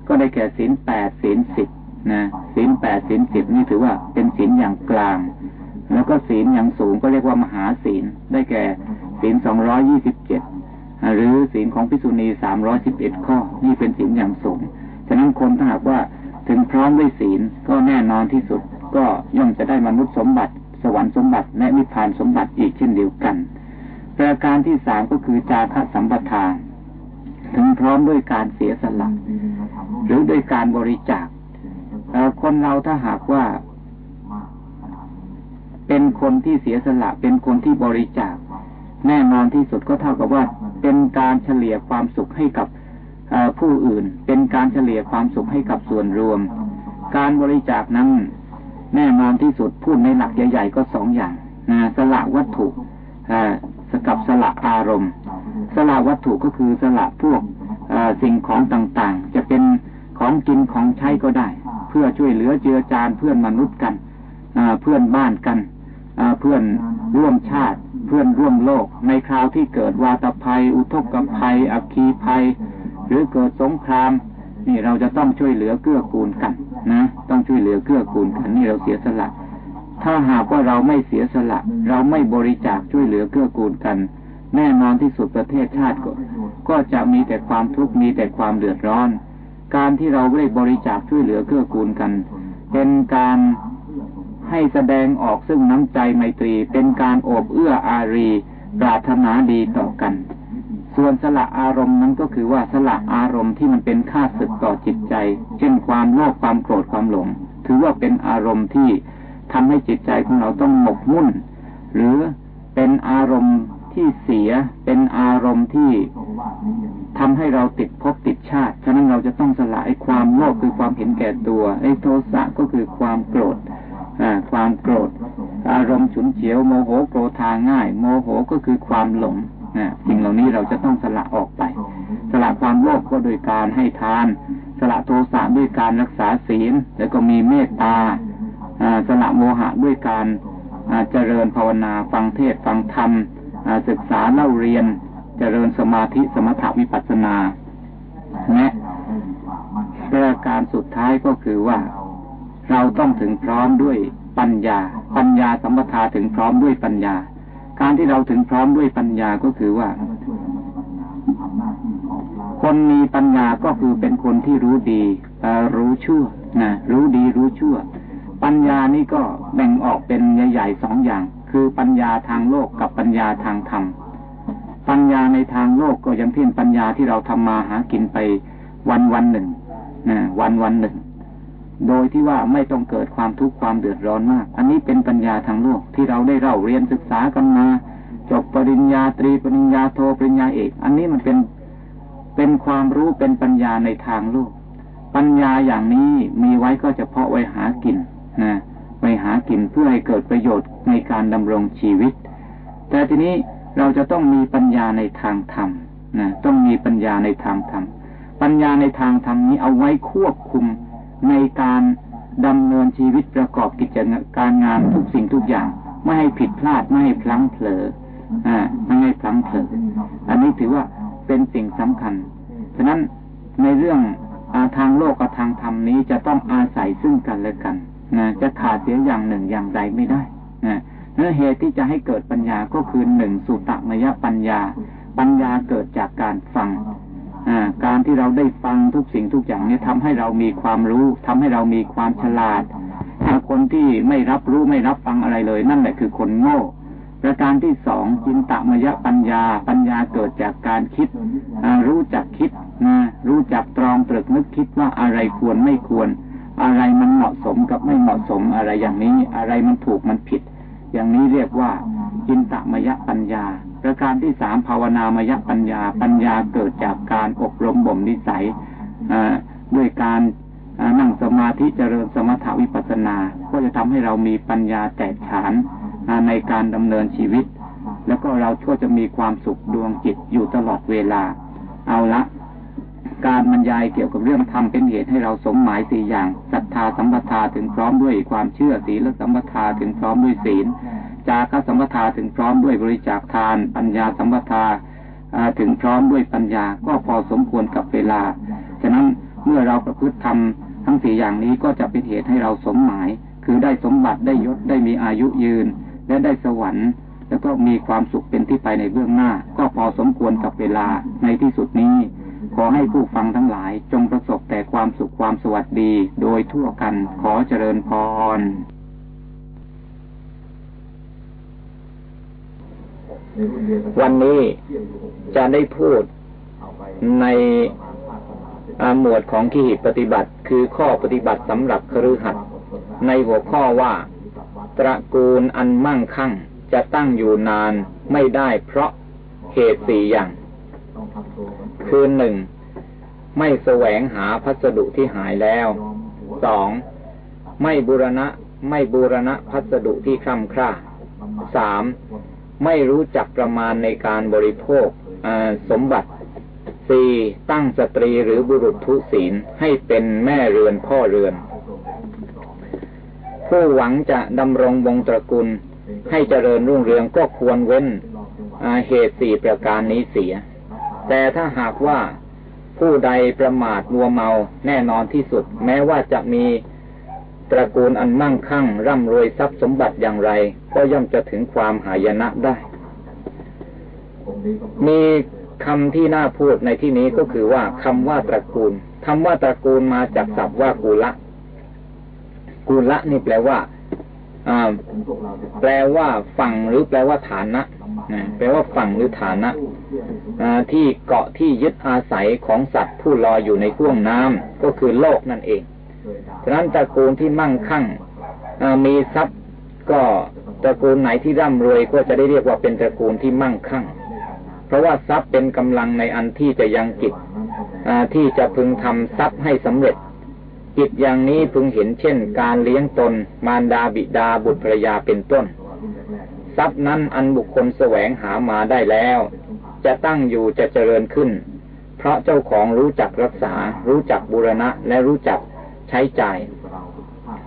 ก็ได้แก่ศีลแปดศีลสิบ นะศีลแปดศีลสิบนี่ถือว่าเป็นศีลอย่างกลาง แล้วก็ศีลอย่างสูงก็เรียกว่ามหาศีล ได้แก่ศีลสองร้อยี่สิบเจ็ดหรือศีลของพิษุณีสามร้อยสิบเอ็ดข้อ นี่เป็นศีลอย่างสูง ฉะนั้นคนถ้าหากว่าถึงพร้อมด้วยศีลก็แน่นอนที่สุด ก็ย่อมจะได้มนุษย์สมบัติ สวรรค์สมบัติและนิพพานสมบัติอีกเช่นเดียวกันประการที่สามก็คือจาระสัมปทานถึงพร้อมด้วยการเสียสละหรือด้วยการบริจาค คนเราถ้าหากว่า เป็นคนที่เสียสละ เป็นคนที่บริจาค แน่นอนที่สุดก็เท่ากับว่า เป็นการเฉลี่ยความสุขให้กับผู้อื่น เป็นการเฉลี่ยความสุขให้กับส่วนรวม การบริจาคนั้นแน่นอนที่สุดพูดในหลักใหญ่ๆก็สองอย่างสละวัตถุสกับสละอารมณ์ สละวัตถุก็คือสละพวกสิ่งของต่างๆ จะเป็นของกินของใช้ก็ได้ เพื่อช่วยเหลือเจือจานเพื่อนมนุษย์กันเพื่อนบ้านกันเพื่อนร่วมชาติ เพื่อนร่วมโลก ในคราวที่เกิดวาตภัย อุทกภัย อัคคีภัย หรือเกิดสงคราม นี่เราจะต้องช่วยเหลือเกื้อกูลกันนะต้องช่วยเหลือเกื้อกูลกันนี่เราเสียสละ ถ้าหากว่าเราไม่เสียสละ เราไม่บริจาคช่วยเหลือเกื้อกูลกัน แน่นอนที่สุดประเทศชาติก็ ก็จะมีแต่ความทุกข์มีแต่ความเดือดร้อน การที่เราได้บริจาคช่วยเหลือเกื้อกูลกัน เป็นการให้แสดงออกซึ่งน้ำใจไมตรี เป็นการโอบเอื้ออารีปรารถนาดีต่อกัน ส่วนสละอารมณ์นั้นก็คือว่าสละอารมณ์ที่มันเป็นค่าศึกต่อจิตใจ เช่นความโลภความโกรธความหลง ถือว่าเป็นอารมณ์ที่ทำให้จิตใจของเราต้องหมกมุ่น หรือเป็นอารมณ์ที่เสีย เป็นอารมณ์ที่ ทำให้เราติดภพติดชาติ ฉะนั้นเราจะต้องสละไอ้ความโลภคือความเห็นแก่ตัวไอ้โทสะก็คือความโกรธความโกรธ อารมณ์ฉุนเฉียวโมโหโกรธาง่าย โมโหก็คือความหลงสิ่งเหล่านี้เราจะต้องสละออกไป สละความโลภก็โดยการให้ทาน สละโทสะด้วยการรักษาศีล แล้วก็มีเมตตาสละโมหะด้วยการเจริญภาวนาฟังเทศฟังธรรมศึกษาเล่าเรียน จริญสมาธิสมถวิปัสสนาและประการสุดท้ายก็คือว่า เราต้องถึงพร้อมด้วยปัญญา ปัญญาสัมปทาถึงพร้อมด้วยปัญญา การที่เราถึงพร้อมด้วยปัญญาก็คือว่า คนมีปัญญาก็คือเป็นคนที่รู้ดีรู้ชั่วนะรู้ดีรู้ชั่ว ปัญญานี่ก็แบ่งออกเป็นใหญ่ๆสองอย่าง คือปัญญาทางโลกกับปัญญาทางธรรม ปัญญาในทางโลกก็ยังเช่นปัญญาที่เราทำมาหากินไปวันวันหนึ่งนะวันวันหนึ่ง โดยที่ว่าไม่ต้องเกิดความทุกข์ความเดือดร้อนมาก อันนี้เป็นปัญญาทางโลกที่เราได้เล่าเรียนศึกษากันมาจบปริญญาตรีปริญญาโทปริญญาเอก อันนี้มันเป็นเป็นความรู้เป็นปัญญาในทางโลก ปัญญาอย่างนี้มีไว้ก็เฉพาะไว้หากินนะไว้หากินเพื่อให้เกิดประโยชน์ในการดำรงชีวิต แต่ทีนี้ เราจะต้องมีปัญญาในทางธรรมนะต้องมีปัญญาในทางธรรมปัญญาในทางธรรมนี้เอาไว้ควบคุมในการดำเนินชีวิตประกอบกิจการงานทุกสิ่งทุกอย่าง ไม่ให้ผิดพลาดไม่ให้พลั้งเผลออ่าไม่ให้พลั้งเผลออันนี้ถือว่าเป็นสิ่งสำคัญ ฉะนั้นในเรื่องอาทางโลกกับทางธรรมนี้จะต้องอาศัยซึ่งกันและกันนะจะขาดเสียอย่างหนึ่งอย่างใดไม่ได้นะ เนื้อเหตุที่จะให้เกิดปัญญาก็คือหนึ่งสุตตมยปัญญา ปัญญาเกิดจากการฟังการที่เราได้ฟังทุกสิ่งทุกอย่างนี้ทำให้เรามีความรู้ทำให้เรามีความฉลาดถ้าคนที่ไม่รับรู้ไม่รับฟังอะไรเลย นั่นแหละคือคนโง่ประการที่สองจินตมยปัญญา ปัญญาเกิดจากการคิดรู้จักคิดนะรู้จักตรองตรึกนึกคิดว่าอะไรควรไม่ควร อะไรมันเหมาะสมกับไม่เหมาะสมอะไรอย่างนี้ อะไรมันถูกมันผิด อย่างนี้เรียกว่าจินตมยปัญญา ประการที่สามภาวนามยปัญญา ปัญญาเกิดจากการอบรมบ่มนิสัยด้วยการนั่งสมาธิเจริญสมถาวิปัสนา ก็จะทำให้เรามีปัญญาแตกฉานในการดำเนินชีวิต แล้วก็เราก็จะมีความสุขดวงจิตอยู่ตลอดเวลา เอาละ การบรรยายเกี่ยวกับเรื่องธรรมเป็นเหตุให้เราสมหมายสี่อย่างศรัทธาสัมปทาถึงพร้อมด้วยความเชื่อศีลสัมปทาถึงพร้อมด้วยศีล จาคสัมปทาถึงพร้อมด้วยบริจาคทาน ปัญญาสัมปทาถึงพร้อมด้วยปัญญาก็พอสมควรกับเวลา ฉะนั้นเมื่อเราประพฤติทำทั้งสี่อย่างนี้ก็จะเป็นเหตุให้เราสมหมาย คือได้สมบัติได้ยศได้มีอายุยืน และได้สวรรค์ แล้วก็มีความสุขเป็นที่ไปในเบื้องหน้า ก็พอสมควรกับเวลาในที่สุดนี้ ขอให้ผู้ฟังทั้งหลายจงประสบแต่ความสุขความสวัสดีโดยทั่วกันขอเจริญพรวันนี้จะได้พูดในหมวดของที่ปฏิบัติ คือข้อปฏิบัติสำหรับครือขัดในหัวข้อว่า ตระกูลอันมั่งคั่ง จะตั้งอยู่นานไม่ได้เพราะเหตุสี่อย่าง คือหนึ่งไม่แสวงหาพัสดุที่หายแล้วสองไม่บูรณะไม่บูรณะพัสดุที่คล่ำคร่าสามไม่รู้จักประมาณในการบริโภคสมบัติสี่ตั้งสตรีหรือบุรุษทุศีลให้เป็นแม่เรือนพ่อเรือน ผู้หวังจะดำรงวงตระกูลให้เจริญรุ่งเรืองก็ควรเว้นเหตุสี่ประการนี้เสีย แต่ถ้าหากว่าผู้ใดประมาทมัวเมาแน่นอนที่สุด แม้ว่าจะมีตระกูลอันมั่งคั่ง ร่ำรวยทรัพย์สมบัติอย่างไร ก็ย่อมจะถึงความหายนะได้ มีคำที่น่าพูดในที่นี้ก็คือว่าคำว่าตระกูลคำว่าตระกูลมาจากศัพท์ว่ากุละกุละนี่แปลว่าแปลว่าฝั่งหรือแปลว่าฐานะ แปลว่าฝั่งหรือฐานะที่เกาะที่ยึดอาศัยของสัตว์ผู้ลอยอยู่ในข่วงน้ำก็คือโลกนั่นเอง ฉะนั้นตระกูลที่มั่งคั่งมีทรัพย์ก็ตระกูลไหนที่ร่ำรวยก็จะได้เรียกว่าเป็นตระกูลที่มั่งคั่ง เพราะว่าทรัพย์เป็นกำลังในอันที่จะยังกิจที่จะพึงทำทรัพย์ให้สำเร็จกิจอย่างนี้พึงเห็นเช่น การเลี้ยงตน มารดาบิดาบุตรภรยาเป็นต้น ทรัพย์นั้นอันบุคคลแสวงหามาได้แล้ว จะตั้งอยู่จะเจริญขึ้น เพราะเจ้าของรู้จักรักษา รู้จักบูรณะและรู้จักใช้จ่าย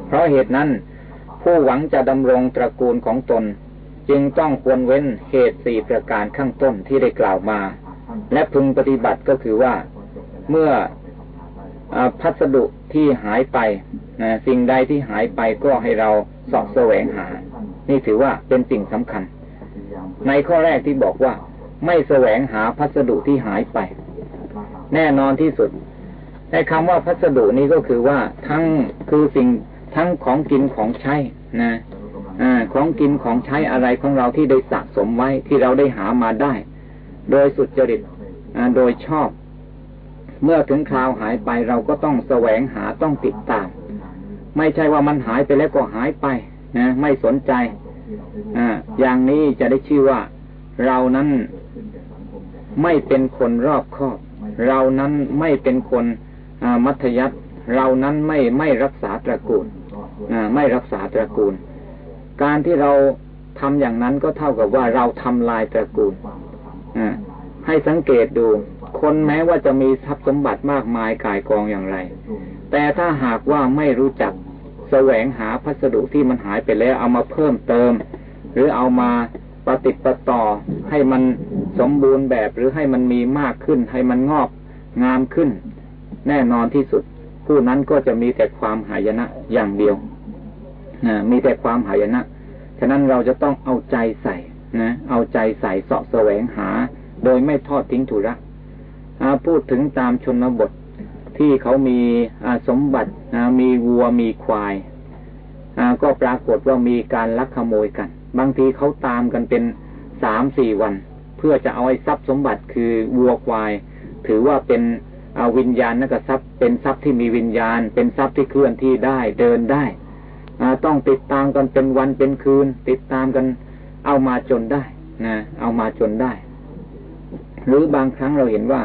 เพราะเหตุนั้น ผู้หวังจะดำรงตระกูลของตน จึงต้องควรเว้นเหตุสี่ประการข้างต้นที่ได้กล่าวมา และพึงปฏิบัติก็คือว่าเมื่อพัสดุที่หายไปนะสิ่งใดที่หายไปก็ให้เราสอบแสวงหา นี่ถือว่าเป็นสิ่งสำคัญ ในข้อแรกที่บอกว่า ไม่แสวงหาพัสดุที่หายไป แน่นอนที่สุดในคำว่าพัสดุนี้ก็คือว่าทั้งคือสิ่งทั้งของกินของใช้นะอของกินของใช้อะไรของเราที่ได้สะสมไว้ที่เราได้หามาได้ โดยสุดจริตโดยชอบ เมื่อถึงคราวหายไปเราก็ต้องแสวงหาต้องติดตาม ไม่ใช่ว่ามันหายไปแล้วก็หายไป นะไม่สนใจอ่าอย่างนี้จะได้ชื่อว่า เรานั้นไม่เป็นคนรอบคอบ เรานั้นไม่เป็นคนมัธยัติเรานั้นไม่ไม่รักษาตระกูลไม่รักษาตระกูล การที่เราทำอย่างนั้นก็เท่ากับว่าเราทำลายตระกูลอให้สังเกตดู คนแม้ว่าจะมีทรัพย์สมบัติมากมายกายกองอย่างไร แต่ถ้าหากว่าไม่รู้จัก แสวงหาพัสดุที่มันหายไปแล้วเอามาเพิ่มเติม หรือเอามาปฏิปต่อให้มันสมบูรณ์แบบหรือให้มันมีมากขึ้น ให้มันงอกงามขึ้น แน่นอนที่สุด ผู้นั้นก็จะมีแต่ความหายนะอย่างเดียวมีแต่ความหายนะฉะนั้นเราจะต้องเอาใจใส่นะเอาใจใส่เสาะแสวงหา โดยไม่ทอดทิ้งธุระพูดถึงตามชนบท ที่เขามีสมบัติมีวัวมีควายก็ปรากฏว่ามีการลักขโมยกัน บางทีเขาตามกันเป็นสามสี่วัน เพื่อจะเอาไอ้ทรัพย์สมบัติคือวัวควาย ถือว่าเป็นวิญญาณนักทรัพย์เป็นทรัพย์ที่มีวิญญาณ เป็นทรัพย์ที่เคลื่อนที่ได้เดินได้ต้องติดตามกันเป็นวันเป็นคืน ติดตามกันเอามาจนได้นะเอามาจนได้ หรือบางครั้งเราเห็นว่า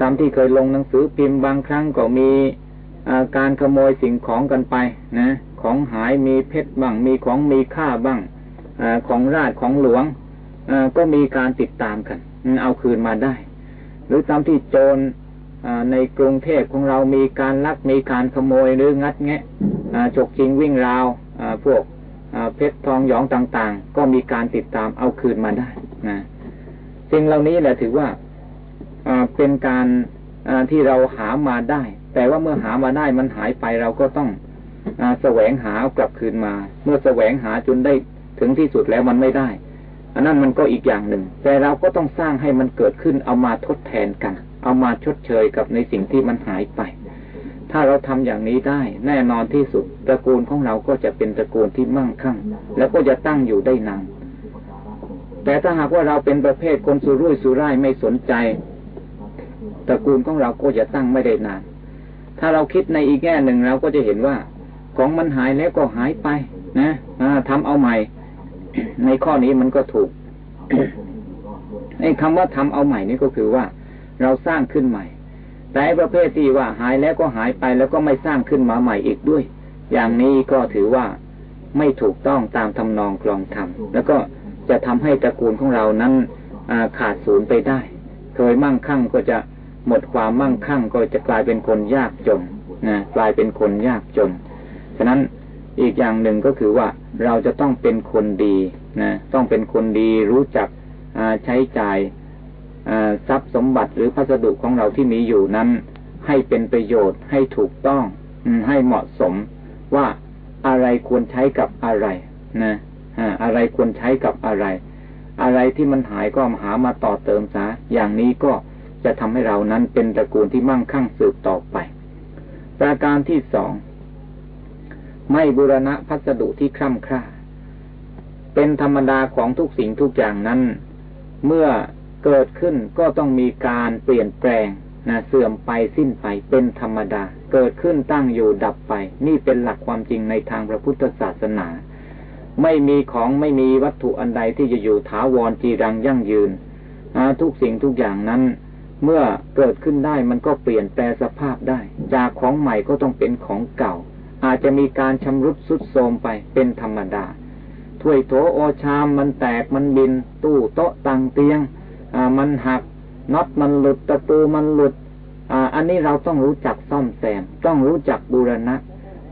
ตามที่เคยลงหนังสือพิมพ์บางครั้งก็มีการขโมยสิ่งของกันไปนะ ของหายมีเพชรบ้าง มีของมีค่าบ้างอของราชของหลวงก็มีการติดตามกัน เอาคืนมาได้ หรือตามที่โจรในกรุงเทพของเรามีการลักมีการขโมยหรืองัดแงะฉกชิงวิ่งราวพวกเพชรทองหยองต่างๆ ก็มีการติดตามเอาคืนมาได้นะสิ่งเหล่านี้แหละถือว่า เป็นการที่เราหามาได้ แต่ว่าเมื่อหามาได้มันหายไปเราก็ต้องอแสวงหากลับคืนมา เมื่อแสวงหาจนได้ถึงที่สุดแล้วมันไม่ได้ อันนั้นมันก็อีกอย่างหนึ่ง แต่เราก็ต้องสร้างให้มันเกิดขึ้นเอามาทดแทนกัน เอามาชดเชยกับในสิ่งที่มันหายไป ถ้าเราทำอย่างนี้ได้ แน่นอนที่สุดตระกูลของเราก็จะเป็นตระกูลที่มั่งคั่ง แล้วก็จะตั้งอยู่ได้นานแต่ถ้าหากว่าเราเป็นประเภทคนสุรุ่ยสุร่ายไม่สนใจ ตระกูลของเราก็จะตั้งไม่ได้นาน ถ้าเราคิดในอีกแง่หนึ่งเราก็จะเห็นว่า ของมันหายแล้วก็หายไป นะทำเอาใหม่ ในข้อนี้มันก็ถูกไอ้คำว่าทำเอาใหม่นี่ก็คือว่า เราสร้างขึ้นใหม่ แต่ประเภทที่ว่าหายแล้วก็หายไปแล้วก็ไม่สร้างขึ้นมาใหม่อีกด้วย อย่างนี้ก็ถือว่าไม่ถูกต้องตามทำนองกลองธรรมแล้วก็จะทำให้ตระกูลของเรานั้นขาดศูนย์ไปได้ เคยมั่งคั่งก็จะ หมดความมั่งคั่งก็จะกลายเป็นคนยากจนนะกลายเป็นคนยากจน ฉะนั้นอีกอย่างหนึ่งก็คือว่าเราจะต้องเป็นคนดีนะต้องเป็นคนดีรู้จักใช้จ่ายทรัพย์สมบัติหรือพัสดุของเราที่มีอยู่นั้น ให้เป็นประโยชน์ให้ถูกต้องให้เหมาะสมว่าอะไรควรใช้กับอะไรนะอะไรควรใช้กับอะไร อะไรที่มันหายก็หามาต่อเติมซะอย่างนี้ก็ จะทำให้เรานั้นเป็นตระกูลที่มั่งคั่งสืบต่อไป ประการที่สอง ไม่บูรณะพัสดุที่คร่ำคร่า เป็นธรรมดาของทุกสิ่งทุกอย่างนั้น เมื่อเกิดขึ้นก็ต้องมีการเปลี่ยนแปลงนะเสื่อมไปสิ้นไปเป็นธรรมดา เกิดขึ้นตั้งอยู่ดับไป นี่เป็นหลักความจริงในทางพระพุทธศาสนา ไม่มีของไม่มีวัตถุอันใดที่จะอยู่ถาวรจีรังยั่งยืนทุกสิ่งทุกอย่างนั้น เมื่อเกิดขึ้นได้มันก็เปลี่ยนแปลสภาพได้ จากของใหม่ก็ต้องเป็นของเก่า อาจจะมีการชำรุดสุดโทรมไปเป็นธรรมดาถ้วยโถโอชามมันแตกมันบิน ตู้โต๊ะตังเตียงมันหักน็อตมันหลุดตะปูมันหลุดอ,อันนี้เราต้องรู้จักซ่อมแซมต้องรู้จักบูรณะ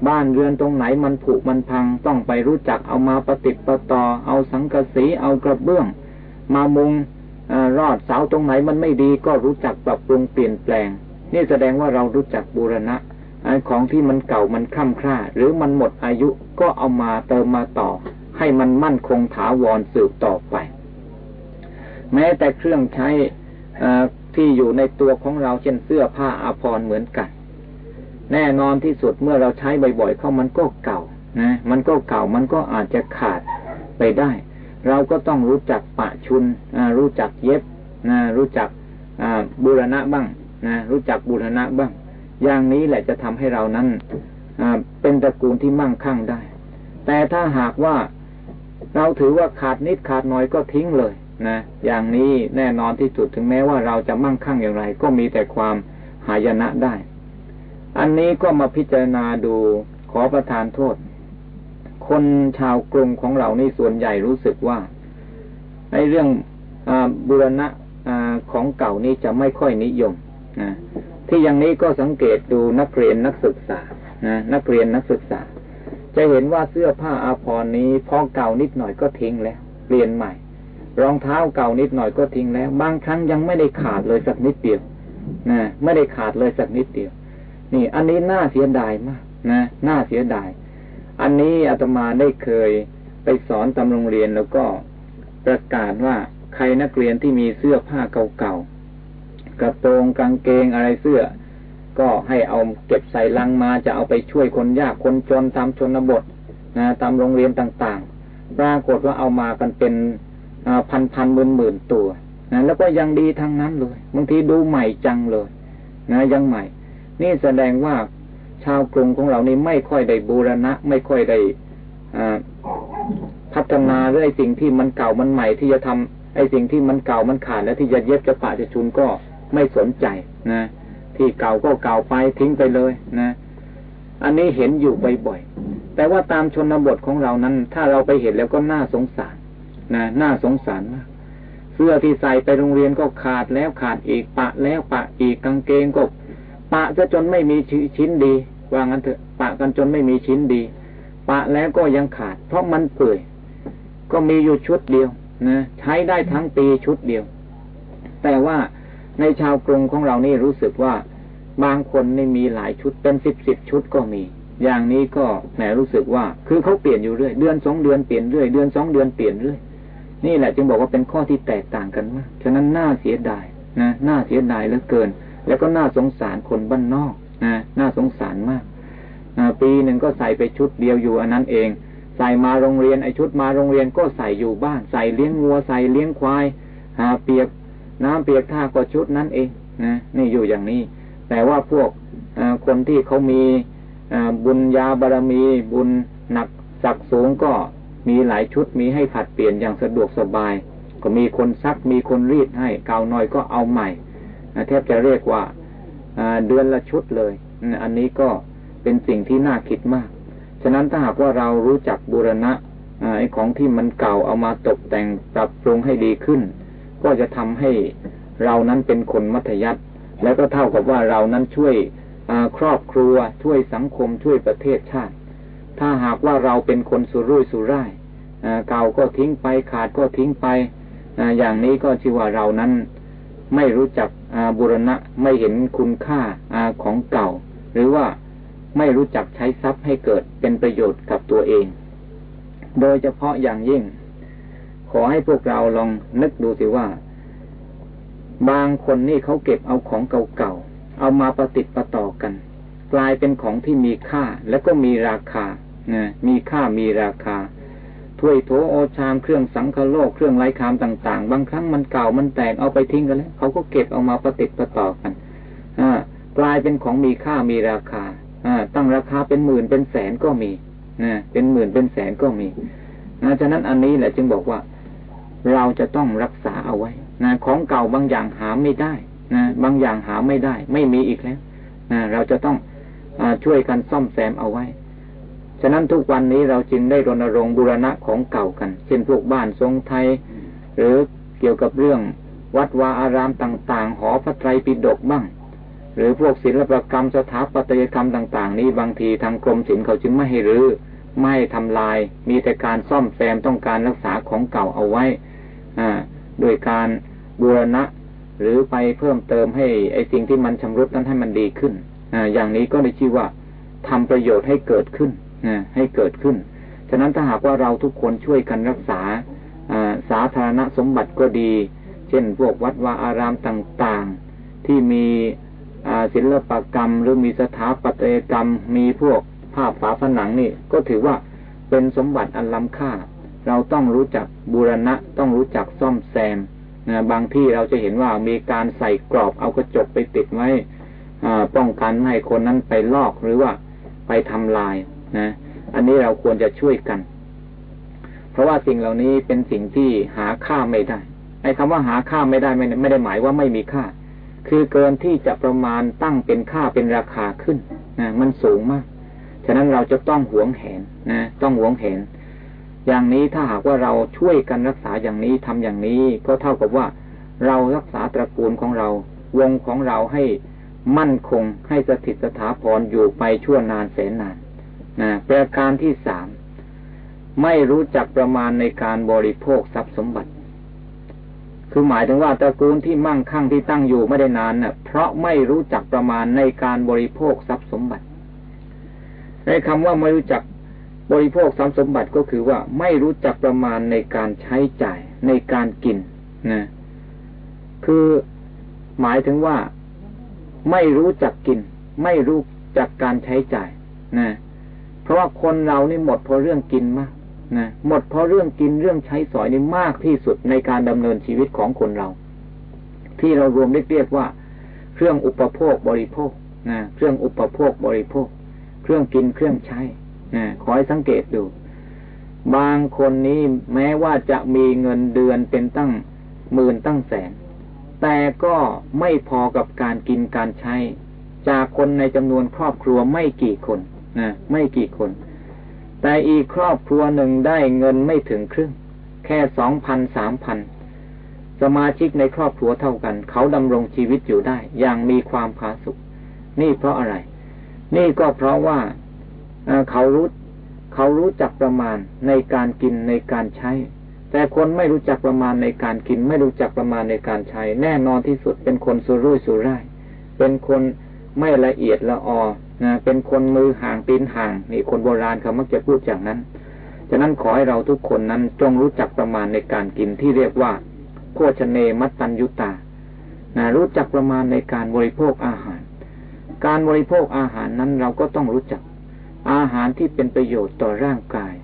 บ้านเรือนตรงไหนมันผุมันพัง ต้องไปรู้จักเอามาประติประต่อ เอาสังกะสีเอากระเบื้อง มามุง รอดเสาตรงไหนมันไม่ดีก็รู้จักปรับปรุงเปลี่ยนแปลง นี่แสดงว่าเรารู้จักบูรณะของที่มันเก่ามันคล่ำคร่า หรือมันหมดอายุก็เอามาเติมมาต่อ ให้มันมั่นคงถาวรสืบต่อไป แม้แต่เครื่องใช้ที่อยู่ในตัวของเราเช่นเสื้อผ้าอาภรณ์เหมือนกัน แน่นอนที่สุดเมื่อเราใช้บ่อยๆเข้ามันก็เก่านะ มันก็เก่ามันก็อาจจะขาดไปได้ เราก็ต้องรู้จักปะชุนรู้จักเย็บนะรู้จักบูรณะบ้างนะรู้จักบูรณะบ้าง อย่างนี้แหละจะทำให้เรานั้นเป็นตระกูลที่มั่งคั่งได้ แต่ถ้าหากว่าเราถือว่าขาดนิดขาดน้อยก็ทิ้งเลยนะอย่างนี้แน่นอนที่สุดถึงแม้ว่าเราจะมั่งคั่งอย่างไร ก็มีแต่ความหายนะได้ อันนี้ก็มาพิจารณาดูขอประทานโทษ คนชาวกรุงของเรานี่ส่วนใหญ่รู้สึกว่าในเรื่องอบุรณะของเก่านี้จะไม่ค่อยนิยมนะที่อย่างนี้ก็สังเกตดูนักเรียนนักศึกษานะนักเรียนนักศึกษา จะเห็นว่าเสื้อผ้าอาภรณ์นี้พอเก่านิดหน่อยก็ทิ้งแล้วเปลี่ยนใหม่ รองเท้าเก่านิดหน่อยก็ทิ้งแล้ว บางครั้งยังไม่ได้ขาดเลยสักนิดเดียวนะไม่ได้ขาดเลยสักนิดเดียว นี่ อันนี้น่าเสียดายมากนะน่าเสียดาย อันนี้อาตมาได้เคยไปสอนตำโรงเรียนแล้วก็ประกาศว่าใครนักเรียนที่มีเสื้อผ้าเก่าๆกระโปรงกางเกงอะไรเสื้อ ก็ให้เอาเก็บใส่ลังมาจะเอาไปช่วยคนยากคนจนตามชนบทนะตามโรงเรียนต่างๆ ปรากฏว่าเอามากันเป็นพันพันหมื่นหมื่นตัวนะแล้วก็ยังดีทั้งนั้นเลยบางทีดูใหม่จังเลย นะยังใหม่ นี่แสดงว่า ชาวกรุงของเรานี่ไม่ค่อยได้บูรณะ ไม่ค่อยได้พัฒนาเรื่องสิ่งที่มันเก่ามันใหม่ที่จะทำไอ้สิ่งที่มันเก่ามันขาดแล้วที่จะเย็บจะปะจะชุนก็ไม่สนใจนะที่เก่าก็เก่าไปทิ้งไปเลยนะ อันนี้เห็นอยู่บ่อยๆแต่ว่าตามชนบทของเรานั้น ถ้าเราไปเห็นแล้วก็น่าสงสารนะน่าสงสารมากเสื้อที่ใส่ไปโรงเรียนก็ขาดแล้วขาดอีกปะแล้วปะอีกกางเกงก็ ปะจะจนไม่มีชิ้นดีว่างั้นเถอะ ปะกันจนไม่มีชิ้นดี ปะแล้วก็ยังขาด เพราะมันเปื่อยก็มีอยู่ชุดเดียวนะใช้ได้ทั้งปีชุดเดียว แต่ว่าในชาวกรุงของเรานี่รู้สึกว่าบางคนนี่มีหลายชุดเป็นสิบสิบชุดก็มี อย่างนี้ก็แหมรู้สึกว่า คือเขาเปลี่ยนอยู่เรื่อยเดือนสองเดือนเปลี่ยนเรื่อยเดือนสองเดือนเปลี่ยนเรื่อยนี่แหละจึงบอกว่าเป็นข้อที่แตกต่างกันมากฉะนั้นน่าเสียดายนะน่าเสียดายเหลือเกิน แล้วก็น่าสงสารคนบ้านนอกนะน่าสงสารมากปีหนึ่งก็ใส่ไปชุดเดียวอยู่อันนั้นเอง ใส่มาโรงเรียนไอชุดมาโรงเรียนก็ใส่อยู่บ้าน ใส่เลี้ยงวัวใส่เลี้ยงควายหาเปียกน้ำเปียกท่าก็ชุดนั้นเองนะนี่อยู่อย่างนี้ แต่ว่าพวกคนที่เขามีบุญญาบารมี บุญหนักศักสูงก็มีหลายชุดมีให้ผัดเปลี่ยนอย่างสะดวกสบาย ก็มีคนซักมีคนรีดให้เก่าน้อยก็เอาใหม่ แทบจะเรียกว่าเดือนละชุดเลย อันนี้ก็เป็นสิ่งที่น่าคิดมาก ฉะนั้นถ้าหากว่าเรารู้จักบูรณะไอ้ของที่มันเก่าเอามาตกแต่งปรับปรุงให้ดีขึ้น ก็จะทำให้เรานั้นเป็นคนมัธยัติ แล้วก็เท่ากับว่าเรานั้นช่วยครอบครัวช่วยสังคมช่วยประเทศชาติ ถ้าหากว่าเราเป็นคนสุรุ่ยสุร่ายเก่าก็ทิ้งไปขาดก็ทิ้งไปอย่างนี้ก็ชื่อว่าเรานั้นไม่รู้จัก บุรณะไม่เห็นคุณค่าของเก่า หรือว่าไม่รู้จักใช้ทรัพย์ให้เกิดเป็นประโยชน์กับตัวเอง โดยเฉพาะอย่างยิ่ง ขอให้พวกเราลองนึกดูสิว่า บางคนนี่เขาเก็บเอาของเก่าๆเอามาประติดประต่อกัน กลายเป็นของที่มีค่าและก็มีราคานะมีค่ามีราคา ถ้วยโถโอชามเครื่องสังคโลกเครื่องไร้คามต่าง ๆ บางครั้งมันเก่ามันแตกเอาไปทิ้งกันแล้วเขาก็เก็บเอามาประติดประต่อกันกลายเป็นของมีค่ามีราคาตั้งราคาเป็นหมื่นเป็นแสนก็มีนะเป็นหมื่นเป็นแสนก็มีนะฉะนั้นอันนี้แหละจึงบอกว่า เราจะต้องรักษาเอาไว้นะของเก่าบางอย่างหาไม่ได้นะบางอย่างหาไม่ได้ ไม่มีอีกแล้วนะเราจะต้องอช่วยกันซ่อมแซมเอาไว้ ฉะนั้นทุกวันนี้เราจึงได้รณรงค์บูรณะของเก่ากัน เช่นพวกบ้านทรงไทย หรือเกี่ยวกับเรื่องวัดวาอารามต่าง ๆ หอพระไตรปิฎกบ้าง หรือพวกศิลปกรรมสถาปัตยกรรมต่าง ๆ นี้บางทีทางกรมศิลป์เขาจึงไม่ให้รื้อไม่ทำลาย มีแต่การซ่อมแซมต้องการรักษาของเก่าเอาไว้โดยการบูรณะ หรือไปเพิ่มเติมให้ไอ้สิ่งที่มันชำรุดนั้นให้มันดีขึ้นออย่างนี้ก็ได้ชื่อว่าทำประโยชน์ให้เกิดขึ้น ให้เกิดขึ้น ฉะนั้นถ้าหากว่าเราทุกคนช่วยกันรักษาสาธารณสมบัติก็ดี เช่น พวกวัดวาอารามต่างๆ ที่มีศิลปกรรม หรือมีสถาปัตยกรรม มีพวกภาพฝาผนังนี่ ก็ถือว่าเป็นสมบัติอันล้ำค่า เราต้องรู้จักบูรณะ ต้องรู้จักซ่อมแซมนะบางที่เราจะเห็นว่ามีการใส่กรอบเอากระจกไปติดไว้ป้องกันให้คนนั้นไปลอกหรือว่าไปทำลาย นะ อันนี้เราควรจะช่วยกัน เพราะว่าสิ่งเหล่านี้เป็นสิ่งที่หาค่าไม่ได้ไอ้คำว่าหาค่าไม่ได้ไม่ไม่ได้หมายว่าไม่มีค่า คือเกินที่จะประมาณตั้งเป็นค่าเป็นราคาขึ้นนะมันสูงมาก ฉะนั้นเราจะต้องหวงแหนนะ ต้องหวงแหน อย่างนี้ถ้าหากว่าเราช่วยกันรักษาอย่างนี้ทำอย่างนี้ ก็เท่ากับว่า เรารักษาตระกูลของเรา วงของเราให้มั่นคงให้สถิตสถาพรอยู่ไปชั่วนานแสนนาน นะประการที่สามไม่รู้จักประมาณในการบริโภคทรัพย์สมบัติ คือหมายถึงว่าตระกูลที่มั่งคั่งที่ตั้งอยู่ไม่ได้นานนะ่ะ เพราะไม่รู้จักประมาณในการบริโภคทรัพย์สมบัติในคำว่าไม่รู้จักบริโภคทรัพย์สมบัติก็คือว่าไม่รู้จักประมาณในการใช้จ่ายในการกินนะคือหมายถึงว่าไม่รู้จักกิน ไม่รู้จักการใช้จ่ายนะ เพราะว่าคนเรานี่หมดเพราะเรื่องกินมากนะหมดเพราะเรื่องกินเรื่องใช้สอยนี่มากที่สุดในการดำเนินชีวิตของคนเรา ที่เรารวมเรียกว่า เครื่องอุปโภคบริโภคนะเครื่องอุปโภคบริโภค เครื่องกินเครื่องใช้นะขอให้สังเกตดู บางคนนี้แม้ว่าจะมีเงินเดือนเป็นตั้งหมื่นตั้งแสน แต่ก็ไม่พอกับการกินการใช้ จากคนในจำนวนครอบครัวไม่กี่คน นะไม่กี่คน แต่อีกครอบครัวหนึ่งได้เงินไม่ถึงครึ่ง แค่สองพันสามพันสมาชิกในครอบครัวเท่ากัน เขาดำรงชีวิตอยู่ได้ อย่างมีความผาสุกนี่เพราะอะไร นี่ก็เพราะว่าเขารู้เขารู้จักประมาณในการกินในการใช้ แต่คนไม่รู้จักประมาณในการกิน ไม่รู้จักประมาณในการใช้ แน่นอนที่สุดเป็นคนสุรุ่ยสุร่าย เป็นคนไม่ละเอียดละออ นะเป็นคนมือห่างตีนห่างนี่คนโบราณเขามักจะพูดอย่างนั้น ฉะนั้นขอให้เราทุกคนนั้นจงรู้จักประมาณในการกินที่เรียกว่าโภชเนมัตตัญยุตานะรู้จักประมาณในการบริโภคอาหาร การบริโภคอาหารนั้นเราก็ต้องรู้จัก อาหารที่เป็นประโยชน์ต่อร่างกาย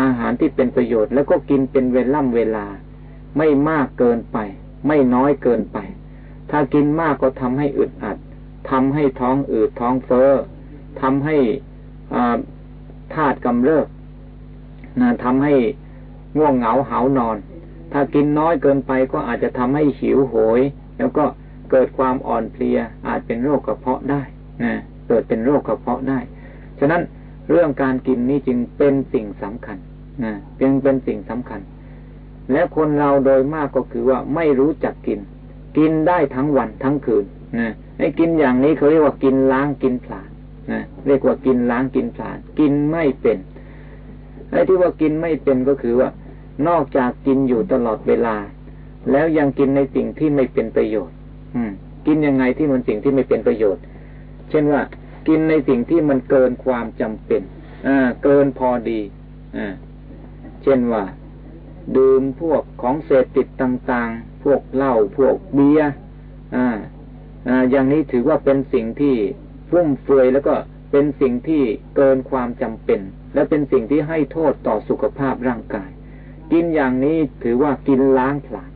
อาหารที่เป็นประโยชน์แล้วก็กินเป็นเวล่ำเวลา ไม่มากเกินไป ไม่น้อยเกินไป ถ้ากินมากก็ทำให้อึดอัด ทำให้ท้องอืดท้องเฟ้อทำให้ธาตุกำเริบนะทำให้ง่วงเหงาเหานอน ถ้ากินน้อยเกินไปก็อาจจะทำให้หิวโหย แล้วก็เกิดความอ่อนเพลีย อาจเป็นโรคกระเพาะได้นะเกิดเป็นโรคกระเพาะได้ ฉะนั้นเรื่องการกินนี้จึงเป็นสิ่งสำคัญนะจึงเป็นสิ่งสำคัญ และคนเราโดยมากก็คือว่าไม่รู้จักกิน กินได้ทั้งวันทั้งคืน นะไอ้กินอย่างนี้เขาเรียกว่ากินล้างกินผลาญนะเรียกว่ากินล้างกินผลาญกินไม่เป็นไอ้ที่ว่ากินไม่เป็นก็คือว่า นอกจากกินอยู่ตลอดเวลา แล้วยังกินในสิ่งที่ไม่เป็นประโยชน์ อืม กินยังไงที่มันสิ่งที่ไม่เป็นประโยชน์ เช่นว่า กินในสิ่งที่มันเกินความจำเป็นอ่าเกินพอดีอ่าเช่นว่า ดื่มพวกของเสพติดต่าง ๆ พวกเหล้าพวกเบียร์อ่า อย่างนี้ถือว่าเป็นสิ่งที่ฟุ่มเฟือยแล้วก็เป็นสิ่งที่เกินความจำเป็น และเป็นสิ่งที่ให้โทษต่อสุขภาพร่างกาย กินอย่างนี้ถือว่ากินล้างผลาญ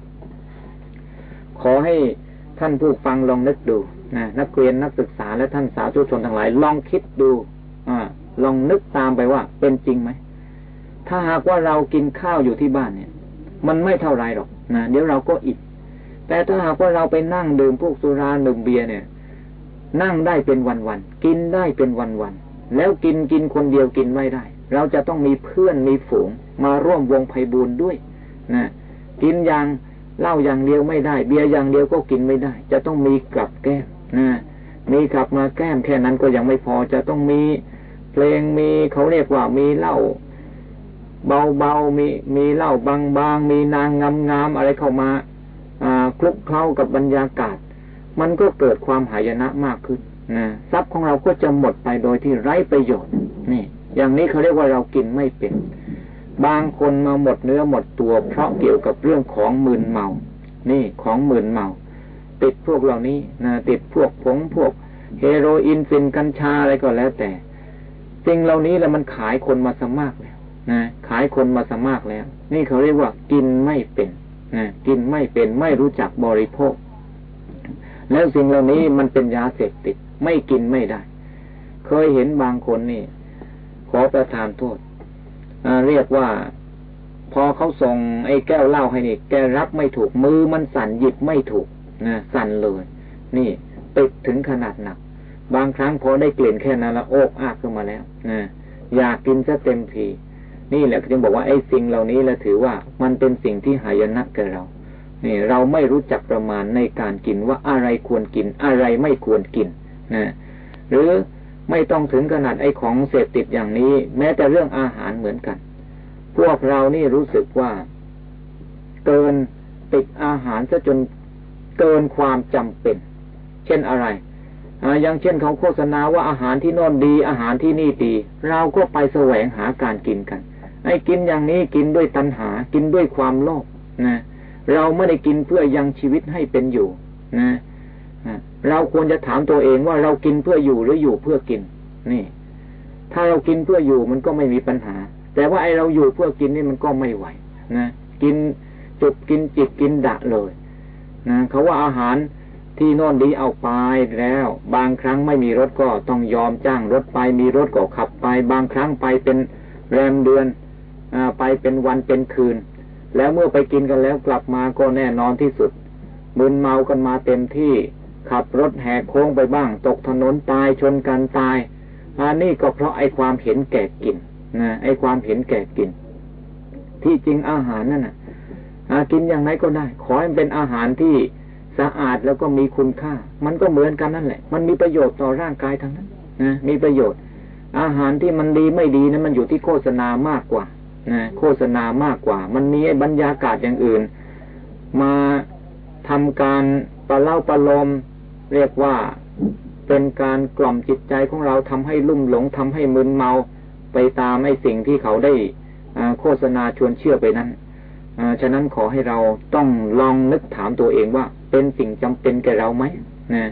ขอให้ท่านผู้ฟังลองนึกดูนะนักเรียนนักศึกษาและท่านสาธุชนทั้งหลาย ลองคิดดูอลองนึกตามไปว่า เป็นจริงไหม ถ้าหากว่าเรากินข้าวอยู่ที่บ้านเนี่ย มันไม่เท่าไรหรอกนะเดี๋ยวเราก็อิด แต่ถ้าหากว่าเราไปนั่งดื่มพวกสุราดื่มเบียร์เนี่ย นั่งได้เป็นวันๆกินได้เป็นวันๆแล้วกินกินคนเดียวกินไม่ได้ เราจะต้องมีเพื่อนมีฝูง มาร่วมวงไพ่บูรด้วยนะกินอย่างเหล้าอย่างเดียวไม่ได้ เบียร์อย่างเดียวก็กินไม่ได้ จะต้องมีกลับแก้มนะมีกลับมาแก้มแค่นั้นก็ยังไม่พอจะต้องมีเพลงมีเขาเรียกว่ามีเหล้าเบาๆมีมีเหล้าบางๆมีนางงามๆอะไรเข้ามา คลุกเคล้ากับบรรยากาศ มันก็เกิดความหายนะมากขึ้นนะทรัพย์ของเราก็จะหมดไปโดยที่ไร้ประโยชน์นี่ อย่างนี้เขาเรียกว่าเรากินไม่เป็น บางคนมาหมดเนื้อหมดตัว เพราะเกี่ยวกับเรื่องของมืนเมา นี่ของมืนเมา ติดพวกเหล่านี้นะติดพวกผงพวก เฮโรอีนฟินกัญชาอะไรก็แล้วแต่สิ่งเหล่านี้แล้วมันขายคนมาสมากแล้วนะขายคนมาสมากแล้ว นี่เขาเรียกว่ากินไม่เป็น กินไม่เป็นไม่รู้จักบริโภค แล้วสิ่งเหล่านี้มันเป็นยาเสพติด ไม่กินไม่ได้ เคยเห็นบางคนนี่ ขอประทานโทษเรียกว่า พอเขาส่งไอ้แก้วเหล้าให้นี่ แกรับไม่ถูกมือมันสั่นหยิบไม่ถูกนะสั่นเลย นี่ติดถึงขนาดหนัก บางครั้งพอได้กลิ่นแค่นั้นละโอกอากขึ้นมาแล้วนะอยากกินซะเต็มที นี่แหละจึงบอกว่าไอ้สิ่งเหล่านี้เราถือว่ามันเป็นสิ่งที่หายนะแก่เรานี่เราไม่รู้จักประมาณในการกินว่าอะไรควรกินอะไรไม่ควรกินนะหรือไม่ต้องถึงขนาดไอ้ของเสพติดอย่างนี้ แม้แต่เรื่องอาหารเหมือนกัน พวกเรานี่รู้สึกว่า เกินติดอาหารซะจนเกินความจำเป็น เช่นอะไรอย่างเช่นเขาโฆษณาว่าอาหารที่โน่นดี อาหารที่นี่ดี เราก็ไปแสวงหาการกินกัน ไอ้กินอย่างนี้กินด้วยตัณหา กินด้วยความโลภนะ เราไม่ได้กินเพื่อยังชีวิตให้เป็นอยู่ นะเราควรจะถามตัวเองว่าเรากินเพื่ออยู่หรืออยู่เพื่อกิน นี่ ถ้าเรากินเพื่ออยู่มันก็ไม่มีปัญหา แต่ว่าไอเราอยู่เพื่อกินนี่มันก็ไม่ไหวนะกินจุดกินจิตกินดะเลยนะเขาว่าอาหารที่โน่นดีเอาไปแล้ว บางครั้งไม่มีรถก็ต้องยอมจ้างรถไปมีรถก็ขับไป บางครั้งไปเป็นแรมเดือน ไปเป็นวันเป็นคืน แล้วเมื่อไปกินกันแล้วกลับมาก็แน่นอนที่สุดมึนเมากันมาเต็มที่ ขับรถแหกโค้งไปบ้าง ตกถนนตายชนกันตายอันนี้ก็เพราะไอ้ความเห็นแก่กินนะไอ้ความเห็นแก่กิน ที่จริงอาหารนั่นนะกินอย่างไรก็ได้ ขอให้เป็นอาหารที่สะอาดแล้วก็มีคุณค่า มันก็เหมือนกันนั่นแหละ มันมีประโยชน์ต่อร่างกายทั้งนั้นนะมีประโยชน์ อาหารที่มันดีไม่ดีนะั้นมันอยู่ที่โฆษณามากกว่า นะโฆษณามากกว่า มันมีบรรยากาศอย่างอื่น มาทำการประเล่าประลม เรียกว่าเป็นการกล่อมจิตใจของเราทำให้ลุ่มหลงทำให้มึนเมาไปตามไอ้สิ่งที่เขาได้โฆษณาชวนเชื่อไปนั้นฉะนั้นขอให้เราต้องลองนึกถามตัวเองว่า เป็นสิ่งจำเป็นแก่เราไหมนะ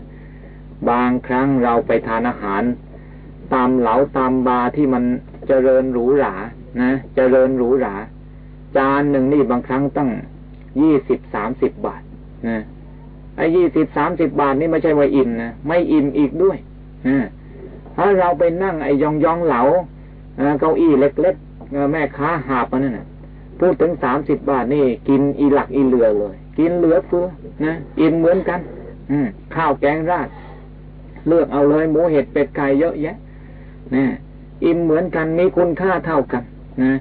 บางครั้งเราไปทานอาหาร ตามเหลาตามบาร์ที่มันเจริญหรูหรา นะเจริญหรูหรา จานหนึ่งนี่บางครั้งตั้งยี่สิบสามสิบบาทนะไอ้ยี่สิบสามสิบบาทนี่ไม่ใช่ว่าอิ่มนะไม่อิ่มอีกด้วยนะถ้าเราไปนั่งไอ้ยองยองเหลาเก้าอี้เล็กๆแม่ค้าหาบมานั่นนะพูดถึงสามสิบบาทนี่ กินอีหลักอีเหลือเลย กินเหลือเฟือนะอิ่มเหมือนกัน อืข้าวแกงราด เลือกเอาเลยหมูเห็ดเป็ดไก่เยอะแยะนะอิ่มเหมือนกันมีคุณค่าเท่ากัน นะ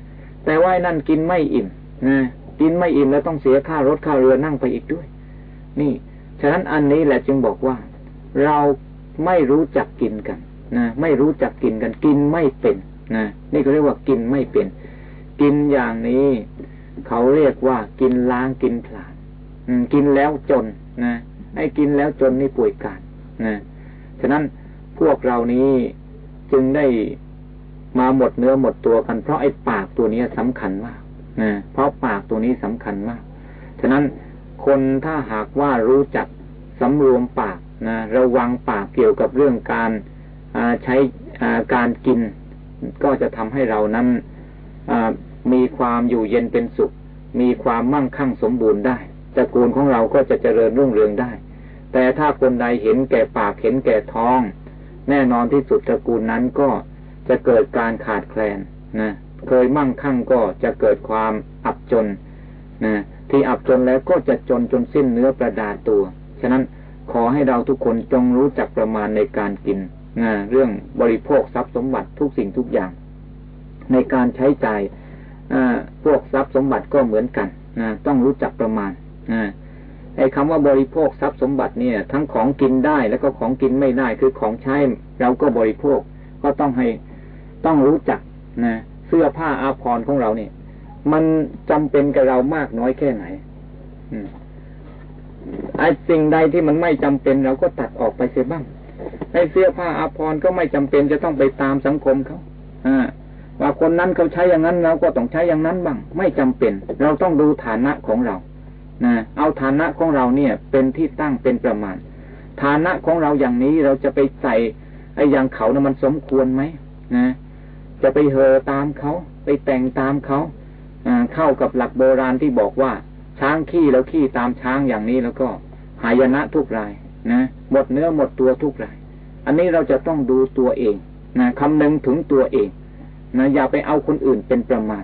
แต่ว่านั่นกินไม่อิ่มนะกินไม่อิ่มแล้วต้องเสียค่ารถค่าเรือนั่งไปอีกด้วย นี่ ฉะนั้นอันนี้แหละจึงบอกว่า เราไม่รู้จักกินกันนะไม่รู้จักกินกัน กินไม่เป็นนะนี่ก็เรียกว่ากินไม่เป็น กินอย่างนี้เขาเรียกว่ากินล้างกินผลาญกินแล้วจนนะไอ้กินแล้วจนนี่ป่วยการนะฉะนั้นพวกเรานี้จึงได้ มาหมดเนื้อหมดตัวกันเพราะไอ้ปากตัวนี้สำคัญมากนะเพราะปากตัวนี้สำคัญมาก ฉะนั้นคนถ้าหากว่ารู้จักสำรวมปากนะระวังปากเกี่ยวกับเรื่องการใช้การกิน ก็จะทำให้เรานั้นมีความอยู่เย็นเป็นสุข มีความมั่งคั่งสมบูรณ์ได้ตระกูลของเราก็จะเจริญรุ่งเรืองได้ แต่ถ้าคนใดเห็นแก่ปากเห็นแก่ท้อง แน่นอนที่สุดตระกูลนั้นก็ จะเกิดการขาดแคลนนะเคยมั่งคั่งก็จะเกิดความอับจนนะที่อับจนแล้วก็จะจนจนสิ้นเนื้อประดาตัว ฉะนั้นขอให้เราทุกคนจงรู้จักประมาณในการกินนะเรื่องบริโภคทรัพย์สมบัติทุกสิ่งทุกอย่าง ในการใช้จ่ายพวกทรัพย์สมบัติก็เหมือนกันนะต้องรู้จักประมาณไอ้คำว่าบริโภคทรัพย์สมบัติเนี่ย ทั้งของกินได้แล้วก็ของกินไม่ได้คือของใช้เราก็บริโภค ก็ต้องให้ ต้องรู้จักนะเสื้อผ้าอาภรณ์ของเราเนี่ย มันจำเป็นกับเรามากน้อยแค่ไหนไอ้สิ่งใดที่มันไม่จำเป็นเราก็ตัดออกไปเสียบ้างไอ้เสื้อผ้าอาภรณ์ก็ไม่จำเป็นจะต้องไปตามสังคมเขาอ่าว่าคนนั้นเขาใช้อย่างนั้นเราก็ต้องใช้อย่างนั้นบ้าง ไม่จำเป็น เราต้องดูฐานะของเรานะเอาฐานะของเราเนี่ย เป็นที่ตั้งเป็นประมาณ ฐานะของเราอย่างนี้เราจะไปใส่ไอ้อย่างเขานะ่ะมันสมควรไหมนะ จะไปเฮอตามเขาไปแต่งตามเขาเข้ากับหลักโบราณที่บอกว่า ช้างขี้แล้วขี้ตามช้างอย่างนี้แล้วก็ หายนะทุกรายนะหมดเนื้อหมดตัวทุกราย อันนี้เราจะต้องดูตัวเองนะคำนึงถึงตัวเองนะอย่าไปเอาคนอื่นเป็นประมาณ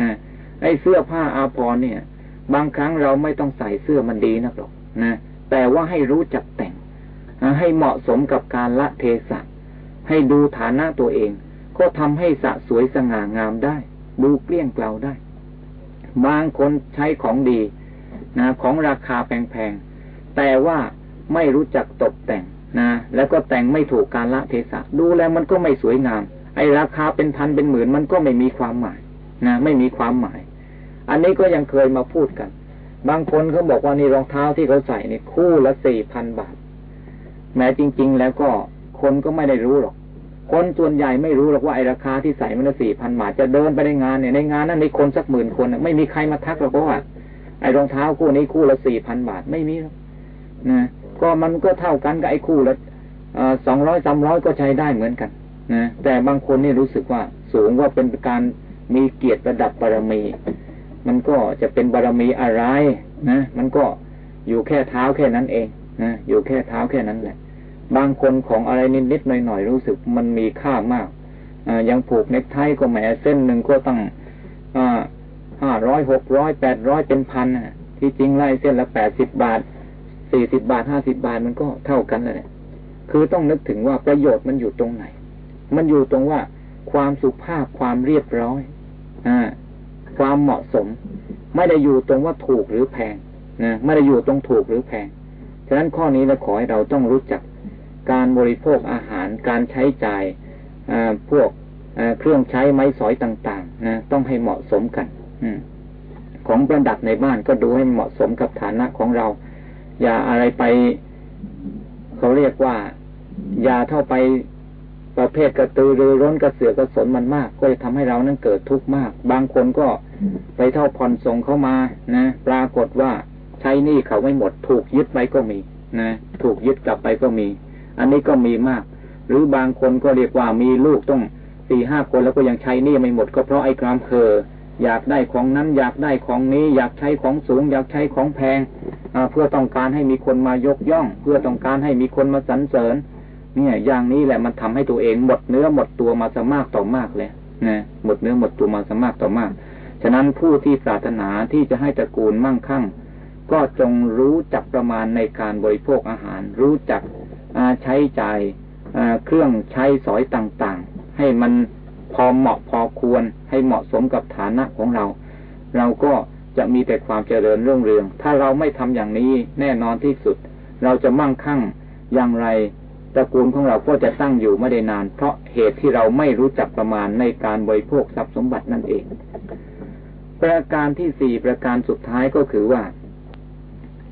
นะไอ้เสื้อผ้าอาภรณ์เนี่ย บางครั้งเราไม่ต้องใส่เสื้อมันดีนักหรอกนะแต่ว่าให้รู้จักแต่ง ให้เหมาะสมกับการละเทศะให้ดูฐานะตัวเอง ก็ทำให้สะสวยสง่างามได้ ดูเกลี้ยงเกลาได้ บางคนใช้ของดีนะของราคาแพงๆ แต่ว่าไม่รู้จักตกแต่งนะแล้วก็แต่งไม่ถูกการละเทศะ ดูแล้วมันก็ไม่สวยงาม ไอ้ราคาเป็นพันเป็นหมื่นมันก็ไม่มีความหมายนะไม่มีความหมาย อันนี้ก็ยังเคยมาพูดกัน บางคนเขาบอกว่านี่รองเท้าที่เขาใส่นี่คู่ละสี่พันบาท แม้จริง ๆ แล้วก็คนก็ไม่ได้รู้หรอก คนส่วนใหญ่ไม่รู้หรอกว่าไอ้ราคาที่ใส่มันสี่พันบาทจะเดินไปในงานเนี่ยในงานนั้นมีคนสักหมื่นคนไม่มีใครมาทักหรอกเราะว่า ไอ้รองเท้าคู่นี้คู่ละสี่พันบาทไม่มีหรอกนะก็มันก็เท่ากันกับไอ้คู่ละสองร้อยสามร้อยก็ใช้ได้เหมือนกันนะแต่บางคนนี่รู้สึกว่าสูงว่าเป็นการมีเกียรติระดับบารมี มันก็จะเป็นบารมีอะไรนะมันก็อยู่แค่เท้าแค่นั้นเองนะอยู่แค่เท้าแค่นั้นแหละ บางคนของอะไรนิดๆหน่อยๆรู้สึกมันมีค่ามากอยังผูกเน็กไทก็แหมเส้นหนึ่งก็ตั้งห้าร้อยหกร้อยแปดร้อยเป็นพันที่จริงไล่เส้นละแปดสิบบาทสี่สิบาทห้าสิบาทมันก็เท่ากันเลยคือต้องนึกถึงว่าประโยชน์มันอยู่ตรงไหน มันอยู่ตรงว่าความสุภาพความเรียบร้อยอความเหมาะสม ไม่ได้อยู่ตรงว่าถูกหรือแพงนะไม่ได้อยู่ตรงถูกหรือแพง ฉะนั้นข้อนี้เราขอให้เราต้องรู้จัก การบริโภคอาหารการใช้จ่ายพวกเครื่องใช้ไม้สอยต่างๆนะต้องให้เหมาะสมกันอของประดับในบ้านก็ดูให้เหมาะสมกับฐานะของเรา อย่าอะไรไป เขาเรียกว่า อย่าเท่าไปประเภทกระตือรือร้นกระเสือกระสนมันมาก ก็จะทำให้เรานั้นเกิดทุกข์มาก บางคนก็ไปเท่าผ่อนส่งเข้ามานะปรากฏว่าใช้นี่เขาไม่หมด ถูกยึดไปก็มีนะถูกยึดกลับไปก็มี อันนี้ก็มีมาก หรือบางคนก็เรียกว่ามีลูกต้องสี่ห้าคนแล้วก็ยังใช้นี่ไม่หมดก็เพราะไอ้ความเพออยากได้ของนั้นอยากได้ของนี้อยากใช้ของสูง อยากใช้ของแพงเพื่อต้องการให้มีคนมายกย่อง เพื่อต้องการให้มีคนมาสรรเสริญ เนี่ย อย่างนี้แหละมันทำให้ตัวเองหมดเนื้อหมดตัวมาสมากต่อมากเลยนะหมดเนื้อหมดตัวมาสมากต่อมาก ฉะนั้นผู้ที่ปรารถนาที่จะให้ตระกูลมั่งคั่ง ก็จงรู้จักประมาณในการบริโภคอาหาร รู้จัก ใช้จ่ายเครื่องใช้สอยต่างๆ ให้มันพอเหมาะพอควรให้เหมาะสมกับฐานะของเรา เราก็จะมีแต่ความเจริญรุ่งเรือง ถ้าเราไม่ทำอย่างนี้แน่นอนที่สุด เราจะมั่งคั่งอย่างไรตระกูลของเราก็จะตั้งอยู่ไม่ได้นาน เพราะเหตุที่เราไม่รู้จักประมาณในการบริโภคทรัพย์สมบัตินั่นเอง ประการที่สี่ประการสุดท้ายก็คือว่า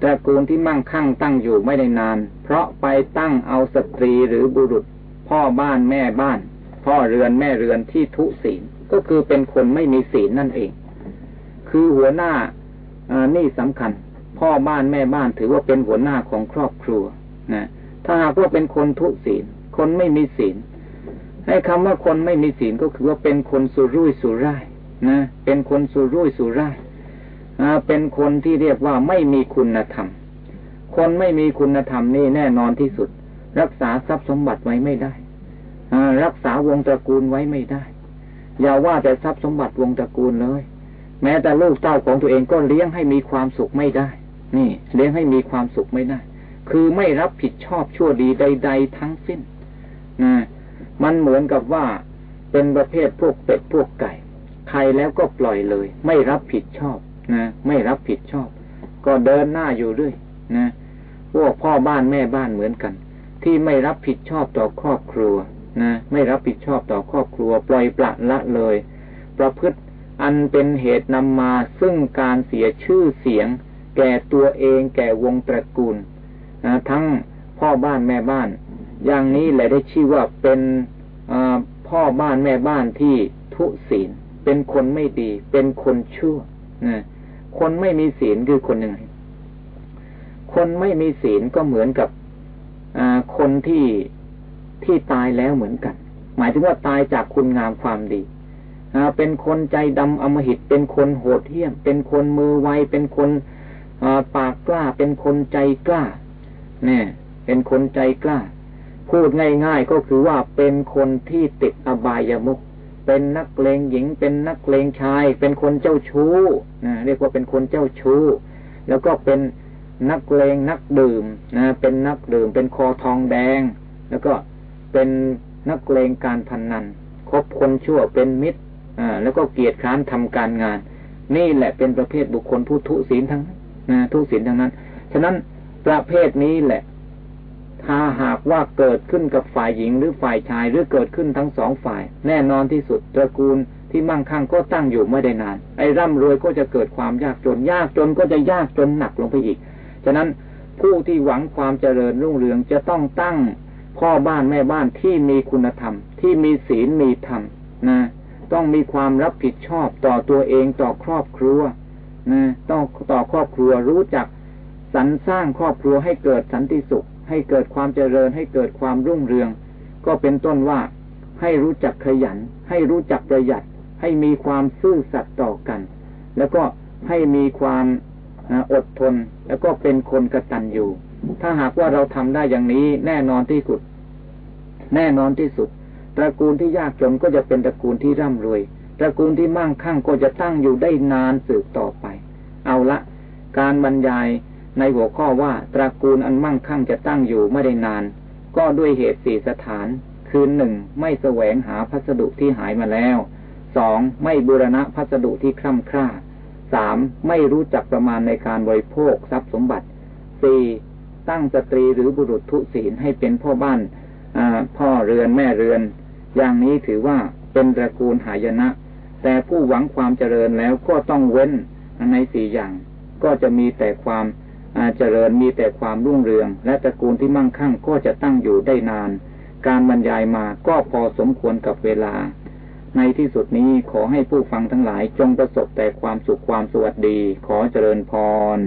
ตระกูลที่มั่งคั่งตั้งอยู่ไม่ได้นาน เพราะไปตั้งเอาสตรีหรือบุรุษ พ่อบ้านแม่บ้าน พ่อเรือนแม่เรือนที่ทุศีลก็คือเป็นคนไม่มีศีลนั่นเอง คือหัวหน้านี่สำคัญ พ่อบ้านแม่บ้านถือว่าเป็นหัวหน้าของครอบครัวนะถ้าหากว่าเป็นคนทุศีล คนไม่มีศีลให้คำว่าคนไม่มีศีลก็คือว่าเป็นคนสุรุ่ยสุร่ายนะเป็นคนสุรุ่ยสุร่าย เป็นคนที่เรียกว่าไม่มีคุณธรรม คนไม่มีคุณธรรมนี่แน่นอนที่สุด รักษาทรัพย์สมบัติไว้ไม่ได้รักษาวงตระกูลไว้ไม่ได้ อย่าว่าแต่ทรัพย์สมบัติวงตระกูลเลย แม้แต่ลูกเต้าของตัวเองก็เลี้ยงให้มีความสุขไม่ได้ นี่ เลี้ยงให้มีความสุขไม่ได้ คือไม่รับผิดชอบชั่วดีใด ๆ ทั้งสิ้นนะมันเหมือนกับว่าเป็นประเภทพวกเป็ดพวกไก่ ใครแล้วก็ปล่อยเลย ไม่รับผิดชอบ นะไม่รับผิดชอบ ก็เดินหน้าอยู่ด้วยนะพวกพ่อบ้านแม่บ้านเหมือนกัน ที่ไม่รับผิดชอบต่อครอบครัวนะไม่รับผิดชอบต่อครอบครัว ปล่อยปละละเลย ประพฤติอันเป็นเหตุนำมาซึ่งการเสียชื่อเสียง แก่ตัวเองแก่วงตระกูลนะทั้งพ่อบ้านแม่บ้าน อย่างนี้แหละได้ชื่อว่าเป็นพ่อบ้านแม่บ้านที่ทุศีลเป็นคนไม่ดี เป็นคนชั่วนะ คนไม่มีศีลคือคนยังไง คนไม่มีศีลก็เหมือนกับคนที่ที่ตายแล้วเหมือนกัน หมายถึงว่าตายจากคุณงามความดีเป็นคนใจดำอมหิต เป็นคนโหดเหี้ยม เป็นคนมือไว เป็นคนปากกล้า เป็นคนใจกล้า เนี่ย เป็นคนใจกล้า พูดง่ายๆก็คือว่าเป็นคนที่ติดอบายามุก เป็นนักเลงหญิง เป็นนักเลงชาย เป็นคนเจ้าชู้นะเรียกว่าเป็นคนเจ้าชู้ แล้วก็เป็นนักเลงนักดื่มนะเป็นนักดื่ม เป็นคอทองแดง แล้วก็เป็นนักเลงการพนนันคบคนชั่วเป็นมิตรอ่าแล้วก็เกียรติค้านทำการงาน นี่แหละเป็นประเภทบุคคลผู้ทุศีลทั้งนั้นนะทุศีลทั้งนั้น ฉะนั้นประเภทนี้แหละ ถ้าหากว่าเกิดขึ้นกับฝ่ายหญิงหรือฝ่ายชายหรือเกิดขึ้นทั้งสองฝ่าย แน่นอนที่สุดตระกูลที่มั่งคั่งก็ตั้งอยู่ไม่ได้นาน ไอ้ร่ำรวยก็จะเกิดความยากจน ยากจนก็จะยากจนหนักลงไปอีก ฉะนั้นผู้ที่หวังความเจริญรุ่งเรืองจะต้องตั้งพ่อบ้านแม่บ้านที่มีคุณธรรม ที่มีศีลมีธรรมนะต้องมีความรับผิดชอบต่อตัวเองต่อครอบครัวนะต้องต่อครอบครัวรู้จักสรรสร้างครอบครัวให้เกิดสันติสุข ให้เกิดความเจริญ ให้เกิดความรุ่งเรือง ก็เป็นต้นว่าให้รู้จักขยัน ให้รู้จักประหยัด ให้มีความซื่อสัตย์ต่อกัน แล้วก็ให้มีความอดทน แล้วก็เป็นคนกระตันอยู่ ถ้าหากว่าเราทำได้อย่างนี้แน่นอนที่สุด แน่นอนที่สุด ตระกูลที่ยากจนก็จะเป็นตระกูลที่ร่ำรวย ตระกูลที่มั่งคั่งก็จะตั้งอยู่ได้นานสืบต่อไป เอาละ การบรรยาย ในหัวข้อว่าตระกูลอันมั่งคั่งจะตั้งอยู่ไม่ได้นาน ก็ด้วยเหตุสี่สถาน คือหนึ่งไม่แสวงหาพัสดุที่หายมาแล้วสองไม่บูรณะพัสดุที่คล่ำคร่าสามไม่รู้จักประมาณในการบริโภคทรัพย์สมบัติสี่ตั้งสตรีหรือบุรุษทุศีลให้เป็นพ่อบ้านพ่อเรือนแม่เรือน อย่างนี้ถือว่าเป็นตระกูลหายนะ แต่ผู้หวังความเจริญแล้วก็ต้องเว้นในสี่อย่าง ก็จะมีแต่ความ เจริญมีแต่ความรุ่งเรือง และตระกูลที่มั่งคั่งก็จะตั้งอยู่ได้นาน การบรรยายมาก็พอสมควรกับเวลา ในที่สุดนี้ขอให้ผู้ฟังทั้งหลายจงประสบแต่ความสุขความสวัสดี ขอเจริญพร